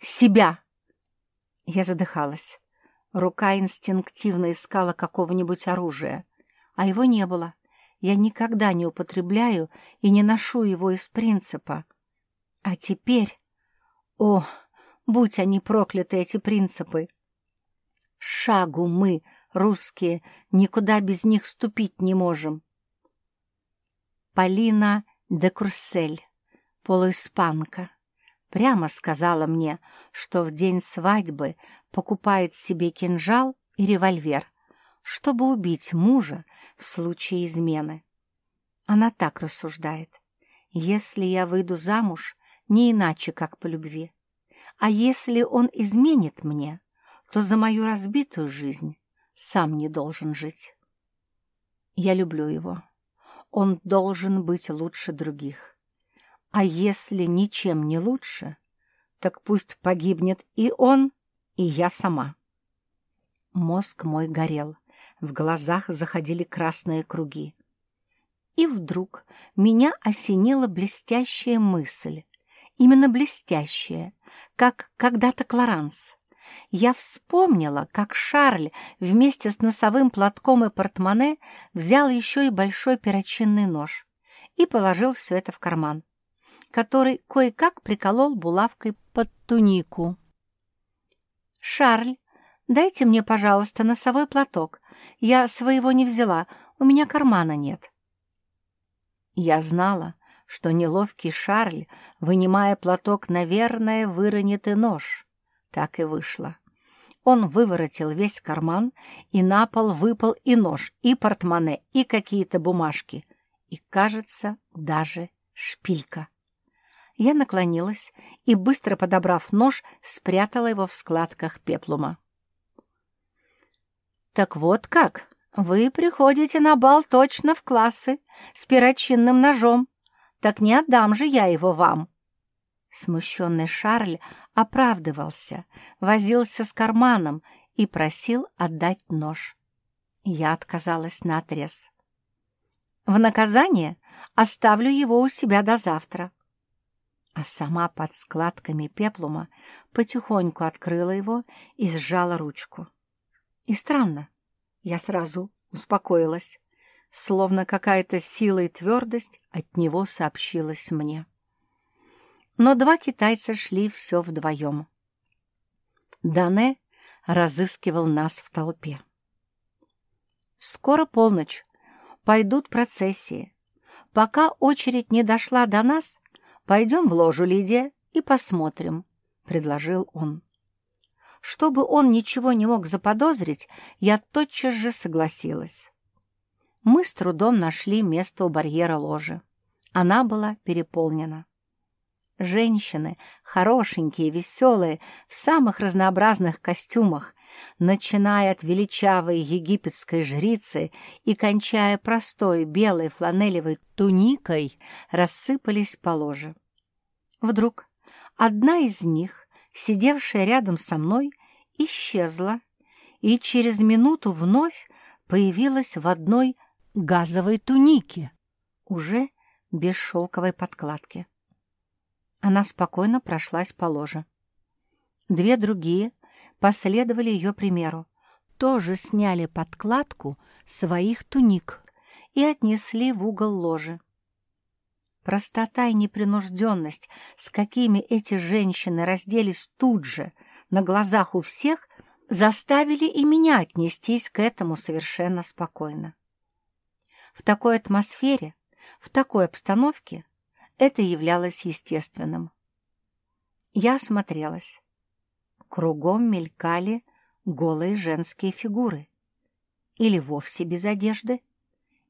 себя. Я задыхалась. Рука инстинктивно искала какого-нибудь оружия а его не было. Я никогда не употребляю и не ношу его из принципа. А теперь... О, будь они прокляты, эти принципы! Шагу мы, русские, никуда без них ступить не можем. Полина де Курсель, полуиспанка, прямо сказала мне, что в день свадьбы покупает себе кинжал и револьвер, чтобы убить мужа в случае измены. Она так рассуждает. Если я выйду замуж, не иначе, как по любви. А если он изменит мне, то за мою разбитую жизнь сам не должен жить. Я люблю его. Он должен быть лучше других. А если ничем не лучше, так пусть погибнет и он, и я сама. Мозг мой горел в глазах заходили красные круги. И вдруг меня осенила блестящая мысль, именно блестящая, как когда-то Клоранс. Я вспомнила, как Шарль вместе с носовым платком и портмоне взял еще и большой перочинный нож и положил все это в карман, который кое-как приколол булавкой под тунику. «Шарль, дайте мне, пожалуйста, носовой платок, я своего не взяла, у меня кармана нет. Я знала, что неловкий Шарль, вынимая платок, наверное, выронит и нож. Так и вышло. Он выворотил весь карман, и на пол выпал и нож, и портмоне, и какие-то бумажки, и, кажется, даже шпилька. Я наклонилась и, быстро подобрав нож, спрятала его в складках пеплума. «Так вот как, вы приходите на бал точно в классы, с перочинным ножом. Так не отдам же я его вам!» Смущенный Шарль оправдывался, возился с карманом и просил отдать нож. Я отказалась наотрез. В наказание оставлю его у себя до завтра. А сама под складками пеплума потихоньку открыла его и сжала ручку. И странно, я сразу успокоилась, словно какая-то сила и твердость от него сообщилась мне но два китайца шли все вдвоем. Дане разыскивал нас в толпе. «Скоро полночь. Пойдут процессии. Пока очередь не дошла до нас, пойдем в ложу, Лидия, и посмотрим», — предложил он. Чтобы он ничего не мог заподозрить, я тотчас же согласилась. Мы с трудом нашли место у барьера ложи. Она была переполнена. Женщины, хорошенькие, веселые, в самых разнообразных костюмах, начиная от величавой египетской жрицы и кончая простой белой фланелевой туникой, рассыпались по ложе. Вдруг одна из них, сидевшая рядом со мной, исчезла и через минуту вновь появилась в одной газовой тунике, уже без шелковой подкладки. Она спокойно прошлась по ложе. Две другие последовали ее примеру, тоже сняли подкладку своих туник и отнесли в угол ложи. Простота и непринужденность, с какими эти женщины разделись тут же, на глазах у всех, заставили и меня отнестись к этому совершенно спокойно. В такой атмосфере, в такой обстановке это являлось естественным. Я осмотрелась. Кругом мелькали голые женские фигуры. Или вовсе без одежды,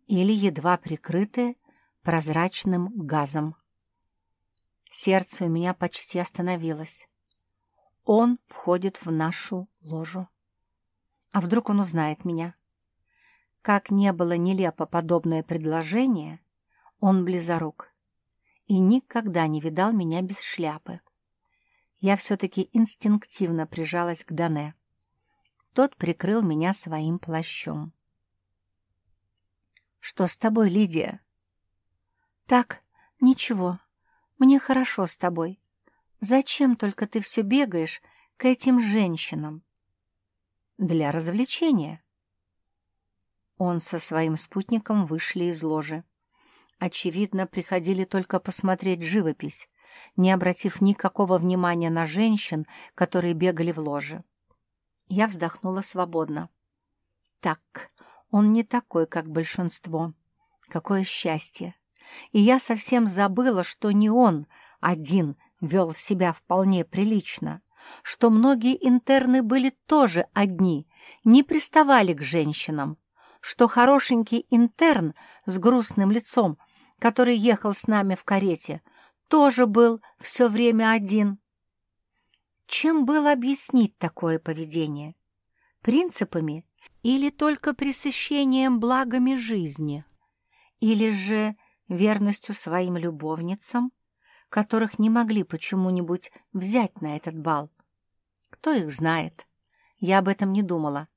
или едва прикрытые прозрачным газом. Сердце у меня почти остановилось. Он входит в нашу ложу. А вдруг он узнает меня? Как не было нелепо подобное предложение, он близорук и никогда не видал меня без шляпы. Я все-таки инстинктивно прижалась к Дане. Тот прикрыл меня своим плащом. «Что с тобой, Лидия?» «Так, ничего. Мне хорошо с тобой. Зачем только ты все бегаешь к этим женщинам?» «Для развлечения». Он со своим спутником вышли из ложи очевидно, приходили только посмотреть живопись, не обратив никакого внимания на женщин, которые бегали в ложе. Я вздохнула свободно. Так, он не такой, как большинство. Какое счастье! И я совсем забыла, что не он один вел себя вполне прилично, что многие интерны были тоже одни, не приставали к женщинам, что хорошенький интерн с грустным лицом который ехал с нами в карете, тоже был все время один. Чем было объяснить такое поведение? Принципами или только пресыщением благами жизни? Или же верностью своим любовницам, которых не могли почему-нибудь взять на этот бал? Кто их знает? Я об этом не думала.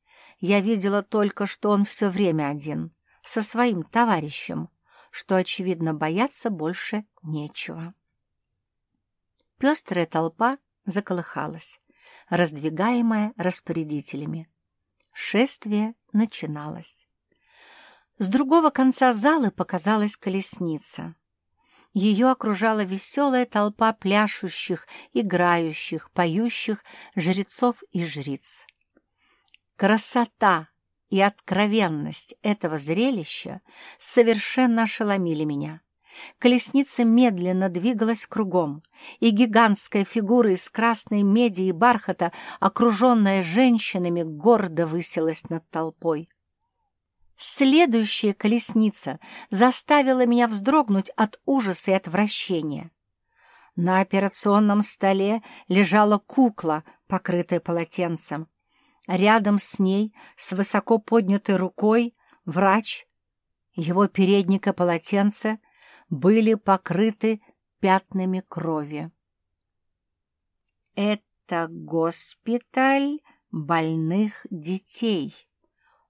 Я видела только, что он все время один, со своим товарищем, что, очевидно, бояться больше нечего. Пестрая толпа заколыхалась, раздвигаемая распорядителями. Шествие начиналось. С другого конца залы показалась колесница. Ее окружала веселая толпа пляшущих, играющих, поющих жрецов и жриц. Красота и откровенность этого зрелища совершенно ошеломили меня. Колесница медленно двигалась кругом, и гигантская фигура из красной меди и бархата, окруженная женщинами, гордо высилась над толпой. Следующая колесница заставила меня вздрогнуть от ужаса и отвращения. На операционном столе лежала кукла, покрытая полотенцем. Рядом с ней, с высоко поднятой рукой, врач. Его передник и полотенце были покрыты пятнами крови. «Это госпиталь больных детей.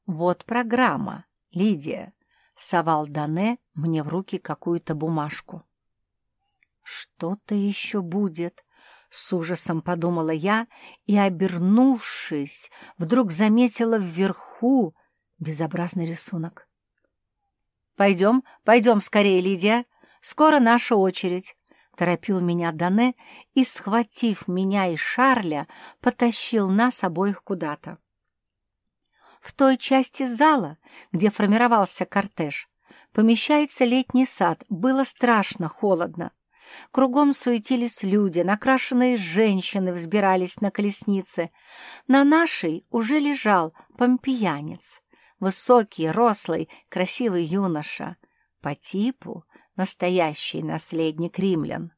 Вот программа, Лидия», — совал Дане мне в руки какую-то бумажку. «Что-то еще будет», — с ужасом подумала я и, обернувшись, вдруг заметила вверху безобразный рисунок. «Пойдем, пойдем скорее, Лидия, скоро наша очередь», — торопил меня Дане и, схватив меня и Шарля, потащил нас обоих куда-то. В той части зала, где формировался кортеж, помещается летний сад, было страшно холодно. Кругом суетились люди, накрашенные женщины взбирались на колесницы. На нашей уже лежал помпиянец, высокий, рослый, красивый юноша, по типу настоящий наследник римлян.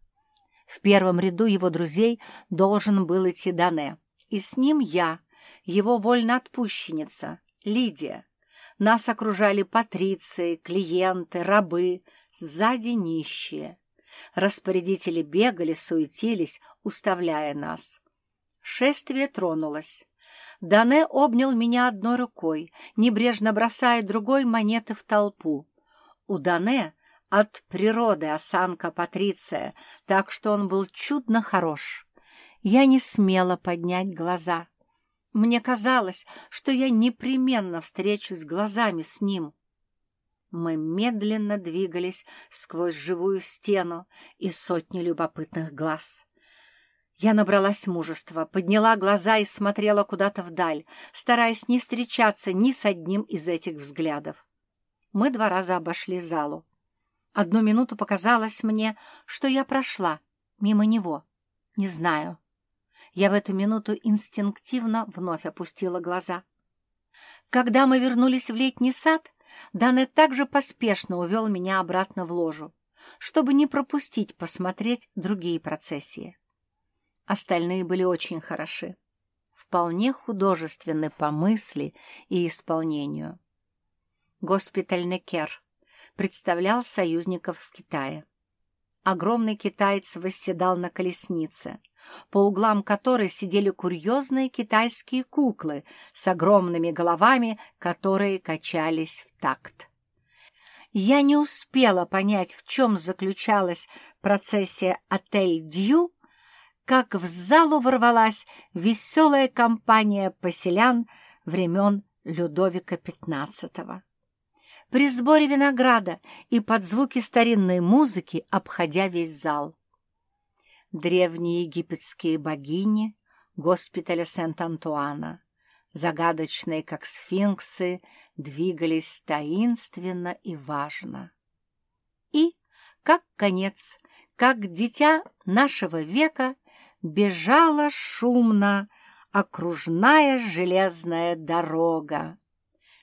В первом ряду его друзей должен был идти Дане, и с ним я, его вольноотпущенница, Лидия. Нас окружали патриции, клиенты, рабы, сзади нищие. Распорядители бегали, суетились, уставляя нас. Шествие тронулось. Дане обнял меня одной рукой, небрежно бросая другой монеты в толпу. У Дане от природы осанка Патриция, так что он был чудно хорош. Я не смела поднять глаза. Мне казалось, что я непременно встречусь глазами с ним. Мы медленно двигались сквозь живую стену и сотни любопытных глаз. Я набралась мужества, подняла глаза и смотрела куда-то вдаль, стараясь не встречаться ни с одним из этих взглядов. Мы два раза обошли залу. Одну минуту показалось мне, что я прошла мимо него. Не знаю. Я в эту минуту инстинктивно вновь опустила глаза. Когда мы вернулись в летний сад, Дане также поспешно увел меня обратно в ложу, чтобы не пропустить посмотреть другие процессии. Остальные были очень хороши, вполне художественны по мысли и исполнению. Госпиталь Некер представлял союзников в Китае. Огромный китаец восседал на колеснице, по углам которой сидели курьезные китайские куклы с огромными головами, которые качались в такт. Я не успела понять, в чем заключалась процессия «Отель Дью», как в залу ворвалась веселая компания поселян времен Людовика XV при сборе винограда и под звуки старинной музыки, обходя весь зал. Древние египетские богини госпиталя Сент-Антуана, загадочные, как сфинксы, двигались таинственно и важно. И, как конец, как дитя нашего века, бежала шумно окружная железная дорога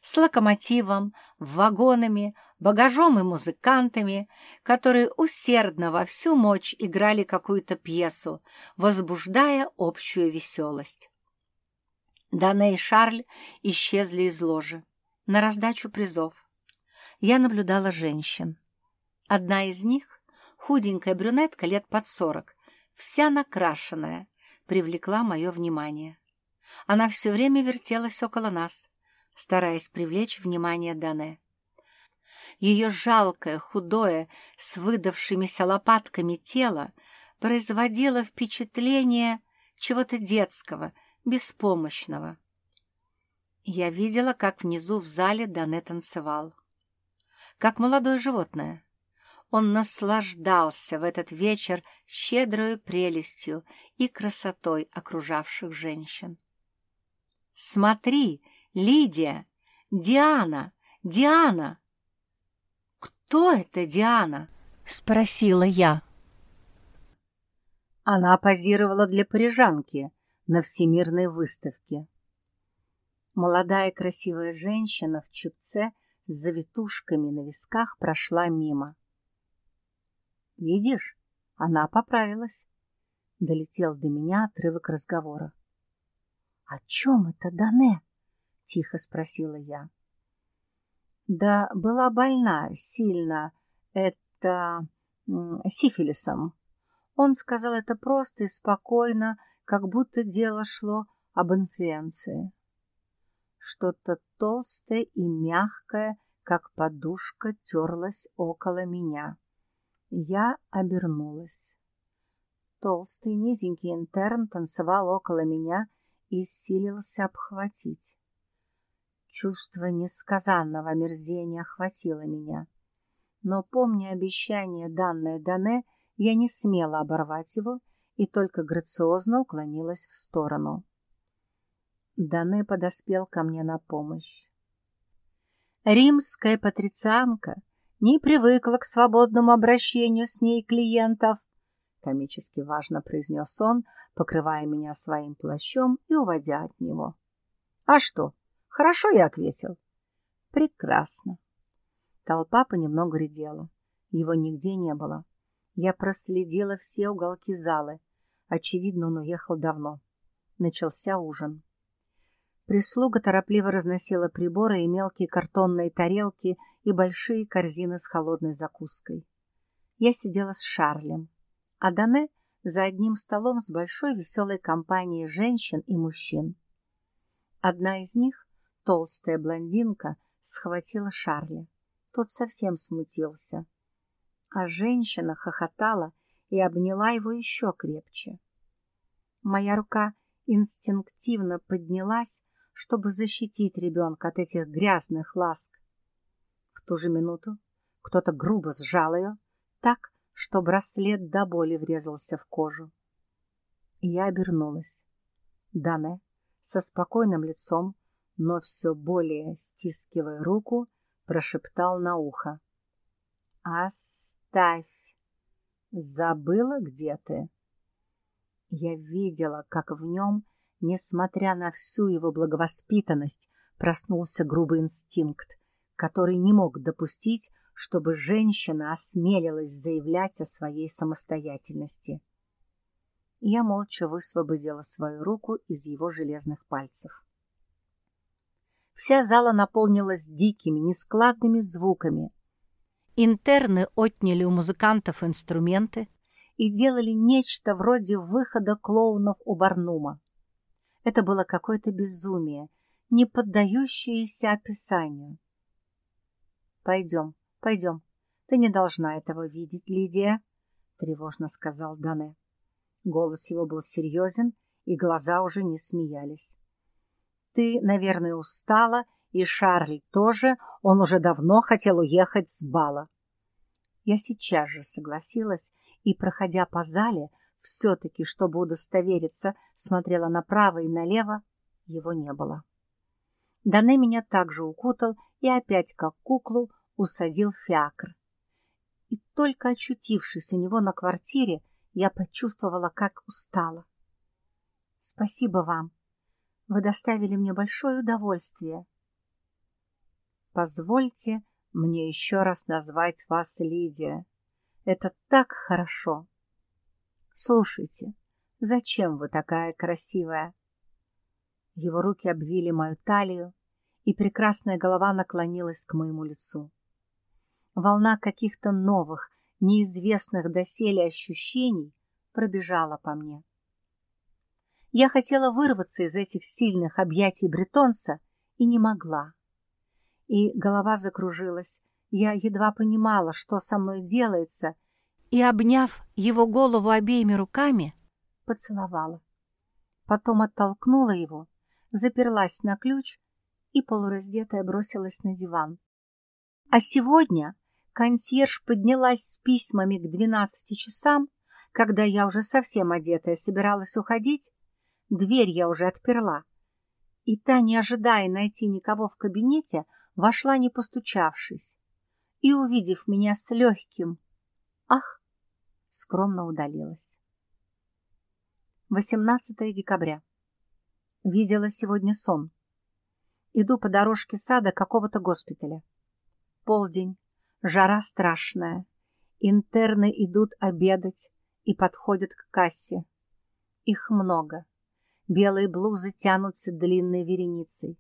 с локомотивом, вагонами, багажом и музыкантами, которые усердно во всю мощь играли какую-то пьесу, возбуждая общую веселость. Дане и Шарль исчезли из ложи на раздачу призов. Я наблюдала женщин. Одна из них, худенькая брюнетка лет под сорок, вся накрашенная, привлекла мое внимание. Она все время вертелась около нас, стараясь привлечь внимание Дане. Ее жалкое, худое, с выдавшимися лопатками тело производило впечатление чего-то детского, беспомощного. Я видела, как внизу в зале Дане танцевал. Как молодое животное. Он наслаждался в этот вечер щедрой прелестью и красотой окружавших женщин. «Смотри!» Лидия! Диана! Диана!» «Кто это Диана?» — спросила я. Она позировала для парижанки на всемирной выставке. Молодая красивая женщина в чепце с завитушками на висках прошла мимо. «Видишь, она поправилась», — долетел до меня отрывок разговора. «О чем это, Дане?» — тихо спросила я. «Да была больна сильно, это... сифилисом». Он сказал это просто и спокойно, как будто дело шло об инфлюенции. Что-то толстое и мягкое, как подушка, терлось около меня. Я обернулась. Толстый низенький интерн танцевал около меня и силился обхватить. Чувство несказанного омерзения охватило меня. Но, помня обещание, данное Дане, я не смела оборвать его и только грациозно уклонилась в сторону. Дане подоспел ко мне на помощь. Римская патрицианка не привыкла к свободному обращению с ней клиентов, комически важно произнес он, покрывая меня своим плащом и уводя от него. А что? Хорошо я ответил. Прекрасно. Толпа понемногу редела. Его нигде не было. Я проследила все уголки залы. Очевидно, он уехал давно. Начался ужин. Прислуга торопливо разносила приборы и мелкие картонные тарелки и большие корзины с холодной закуской. Я сидела с Шарлем, а Дане за одним столом с большой веселой компанией женщин и мужчин. Одна из них, толстая блондинка, схватила Шарля. Тот совсем смутился. А женщина хохотала и обняла его еще крепче. Моя рука инстинктивно поднялась, чтобы защитить ребенка от этих грязных ласк. В ту же минуту кто-то грубо сжал ее так, что браслет до боли врезался в кожу. Я обернулась. Дане со спокойным лицом, но все более стискивая руку, прошептал на ухо. «Оставь! Забыла, где ты?» Я видела, как в нем Несмотря на всю его благовоспитанность, проснулся грубый инстинкт, который не мог допустить, чтобы женщина осмелилась заявлять о своей самостоятельности. Я молча высвободила свою руку из его железных пальцев. Вся зала наполнилась дикими, нескладными звуками. Интерны отняли у музыкантов инструменты и делали нечто вроде выхода клоунов у Барнума. Это было какое-то безумие, не поддающееся описанию. «Пойдем, пойдем. Ты не должна этого видеть, Лидия», — тревожно сказал Дане. Голос его был серьезен, и глаза уже не смеялись. «Ты, наверное, устала, и Шарль тоже, он уже давно хотел уехать с бала». Я сейчас же согласилась и, проходя по зале, все-таки, чтобы удостовериться, смотрела направо и налево, его не было. Дане меня также укутал и опять, как куклу, усадил в фиакр. И только очутившись у него на квартире, я почувствовала, как устала. «Спасибо вам. Вы доставили мне большое удовольствие». «Позвольте мне еще раз назвать вас Лидия. Это так хорошо!» Слушайте, зачем вы такая красивая? Его руки обвили мою талию, и прекрасная голова наклонилась к моему лицу. Волна каких-то новых, неизвестных доселе ощущений пробежала по мне. Я хотела вырваться из этих сильных объятий бретонца и не могла. И голова закружилась, я едва понимала, что со мной делается — и, обняв его голову обеими руками, поцеловала. Потом оттолкнула его, заперлась на ключ и полураздетая бросилась на диван. А сегодня консьерж поднялась с письмами к двенадцати часам, когда я уже совсем одетая собиралась уходить, дверь я уже отперла, и та, не ожидая найти никого в кабинете, вошла не постучавшись, и, увидев меня с легким «Ах!» — скромно удалилась. 18 декабря. Видела сегодня сон. Иду по дорожке сада какого-то госпиталя. Полдень, жара страшная. Интерны идут обедать и подходят к кассе. Их много. Белые блузы тянутся длинной вереницей,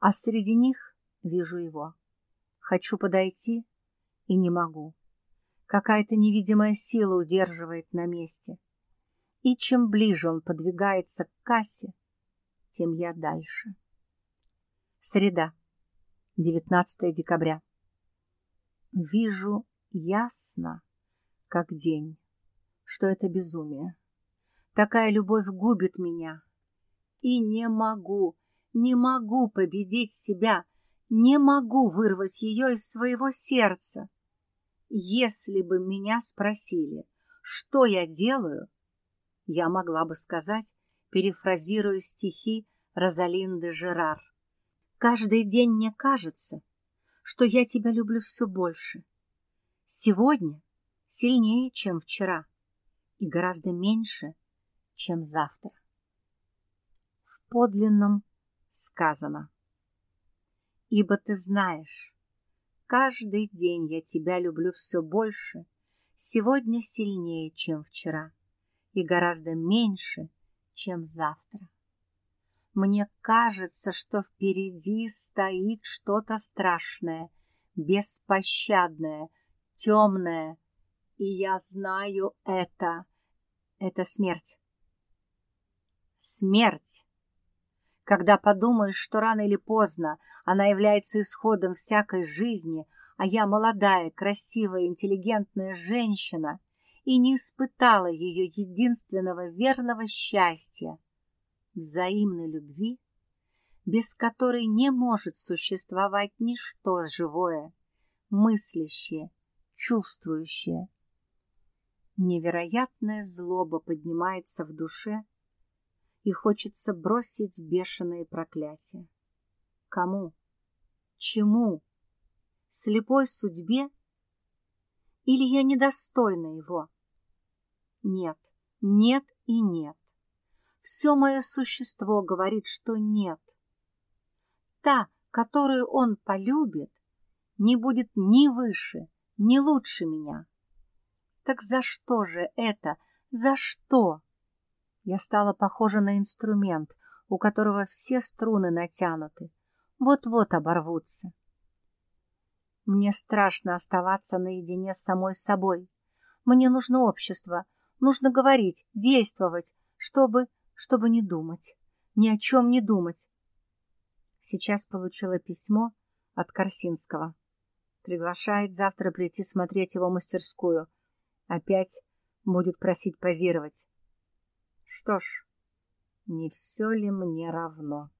а среди них вижу его. Хочу подойти и не могу. Какая-то невидимая сила удерживает на месте. И чем ближе он подвигается к кассе, тем я дальше. Среда, 19 декабря. Вижу ясно, как день, что это безумие. Такая любовь губит меня. И не могу, не могу победить себя, не могу вырвать ее из своего сердца. Если бы меня спросили, что я делаю, я могла бы сказать, перефразируя стихи Розалинды Жерар. «Каждый день мне кажется, что я тебя люблю все больше. Сегодня сильнее, чем вчера, и гораздо меньше, чем завтра». Подлинном сказано. «Ибо ты знаешь, каждый день я тебя люблю все больше, сегодня сильнее, чем вчера» и гораздо меньше, чем завтра. Мне кажется, что впереди стоит что-то страшное, беспощадное, темное, и я знаю это. Это смерть. Смерть. Когда подумаешь, что рано или поздно она является исходом всякой жизни, а я молодая, красивая, интеллигентная женщина — и не испытала ее единственного верного счастья — взаимной любви, без которой не может существовать ничто живое, мыслящее, чувствующее. Невероятная злоба поднимается в душе, и хочется бросить бешеные проклятия. Кому? Чему? Слепой судьбе? Или я недостойна его? Нет, нет и нет. Все мое существо говорит, что нет. Та, которую он полюбит, не будет ни выше, ни лучше меня. Так за что же это? За что? Я стала похожа на инструмент, у которого все струны натянуты, вот-вот оборвутся. Мне страшно оставаться наедине с самой собой. Мне нужно общество, Нужно говорить, действовать, чтобы... чтобы не думать. Ни о чем не думать. Сейчас получила письмо от Корсинского. Приглашает завтра прийти смотреть его мастерскую. Опять будет просить позировать. Что ж, не все ли мне равно?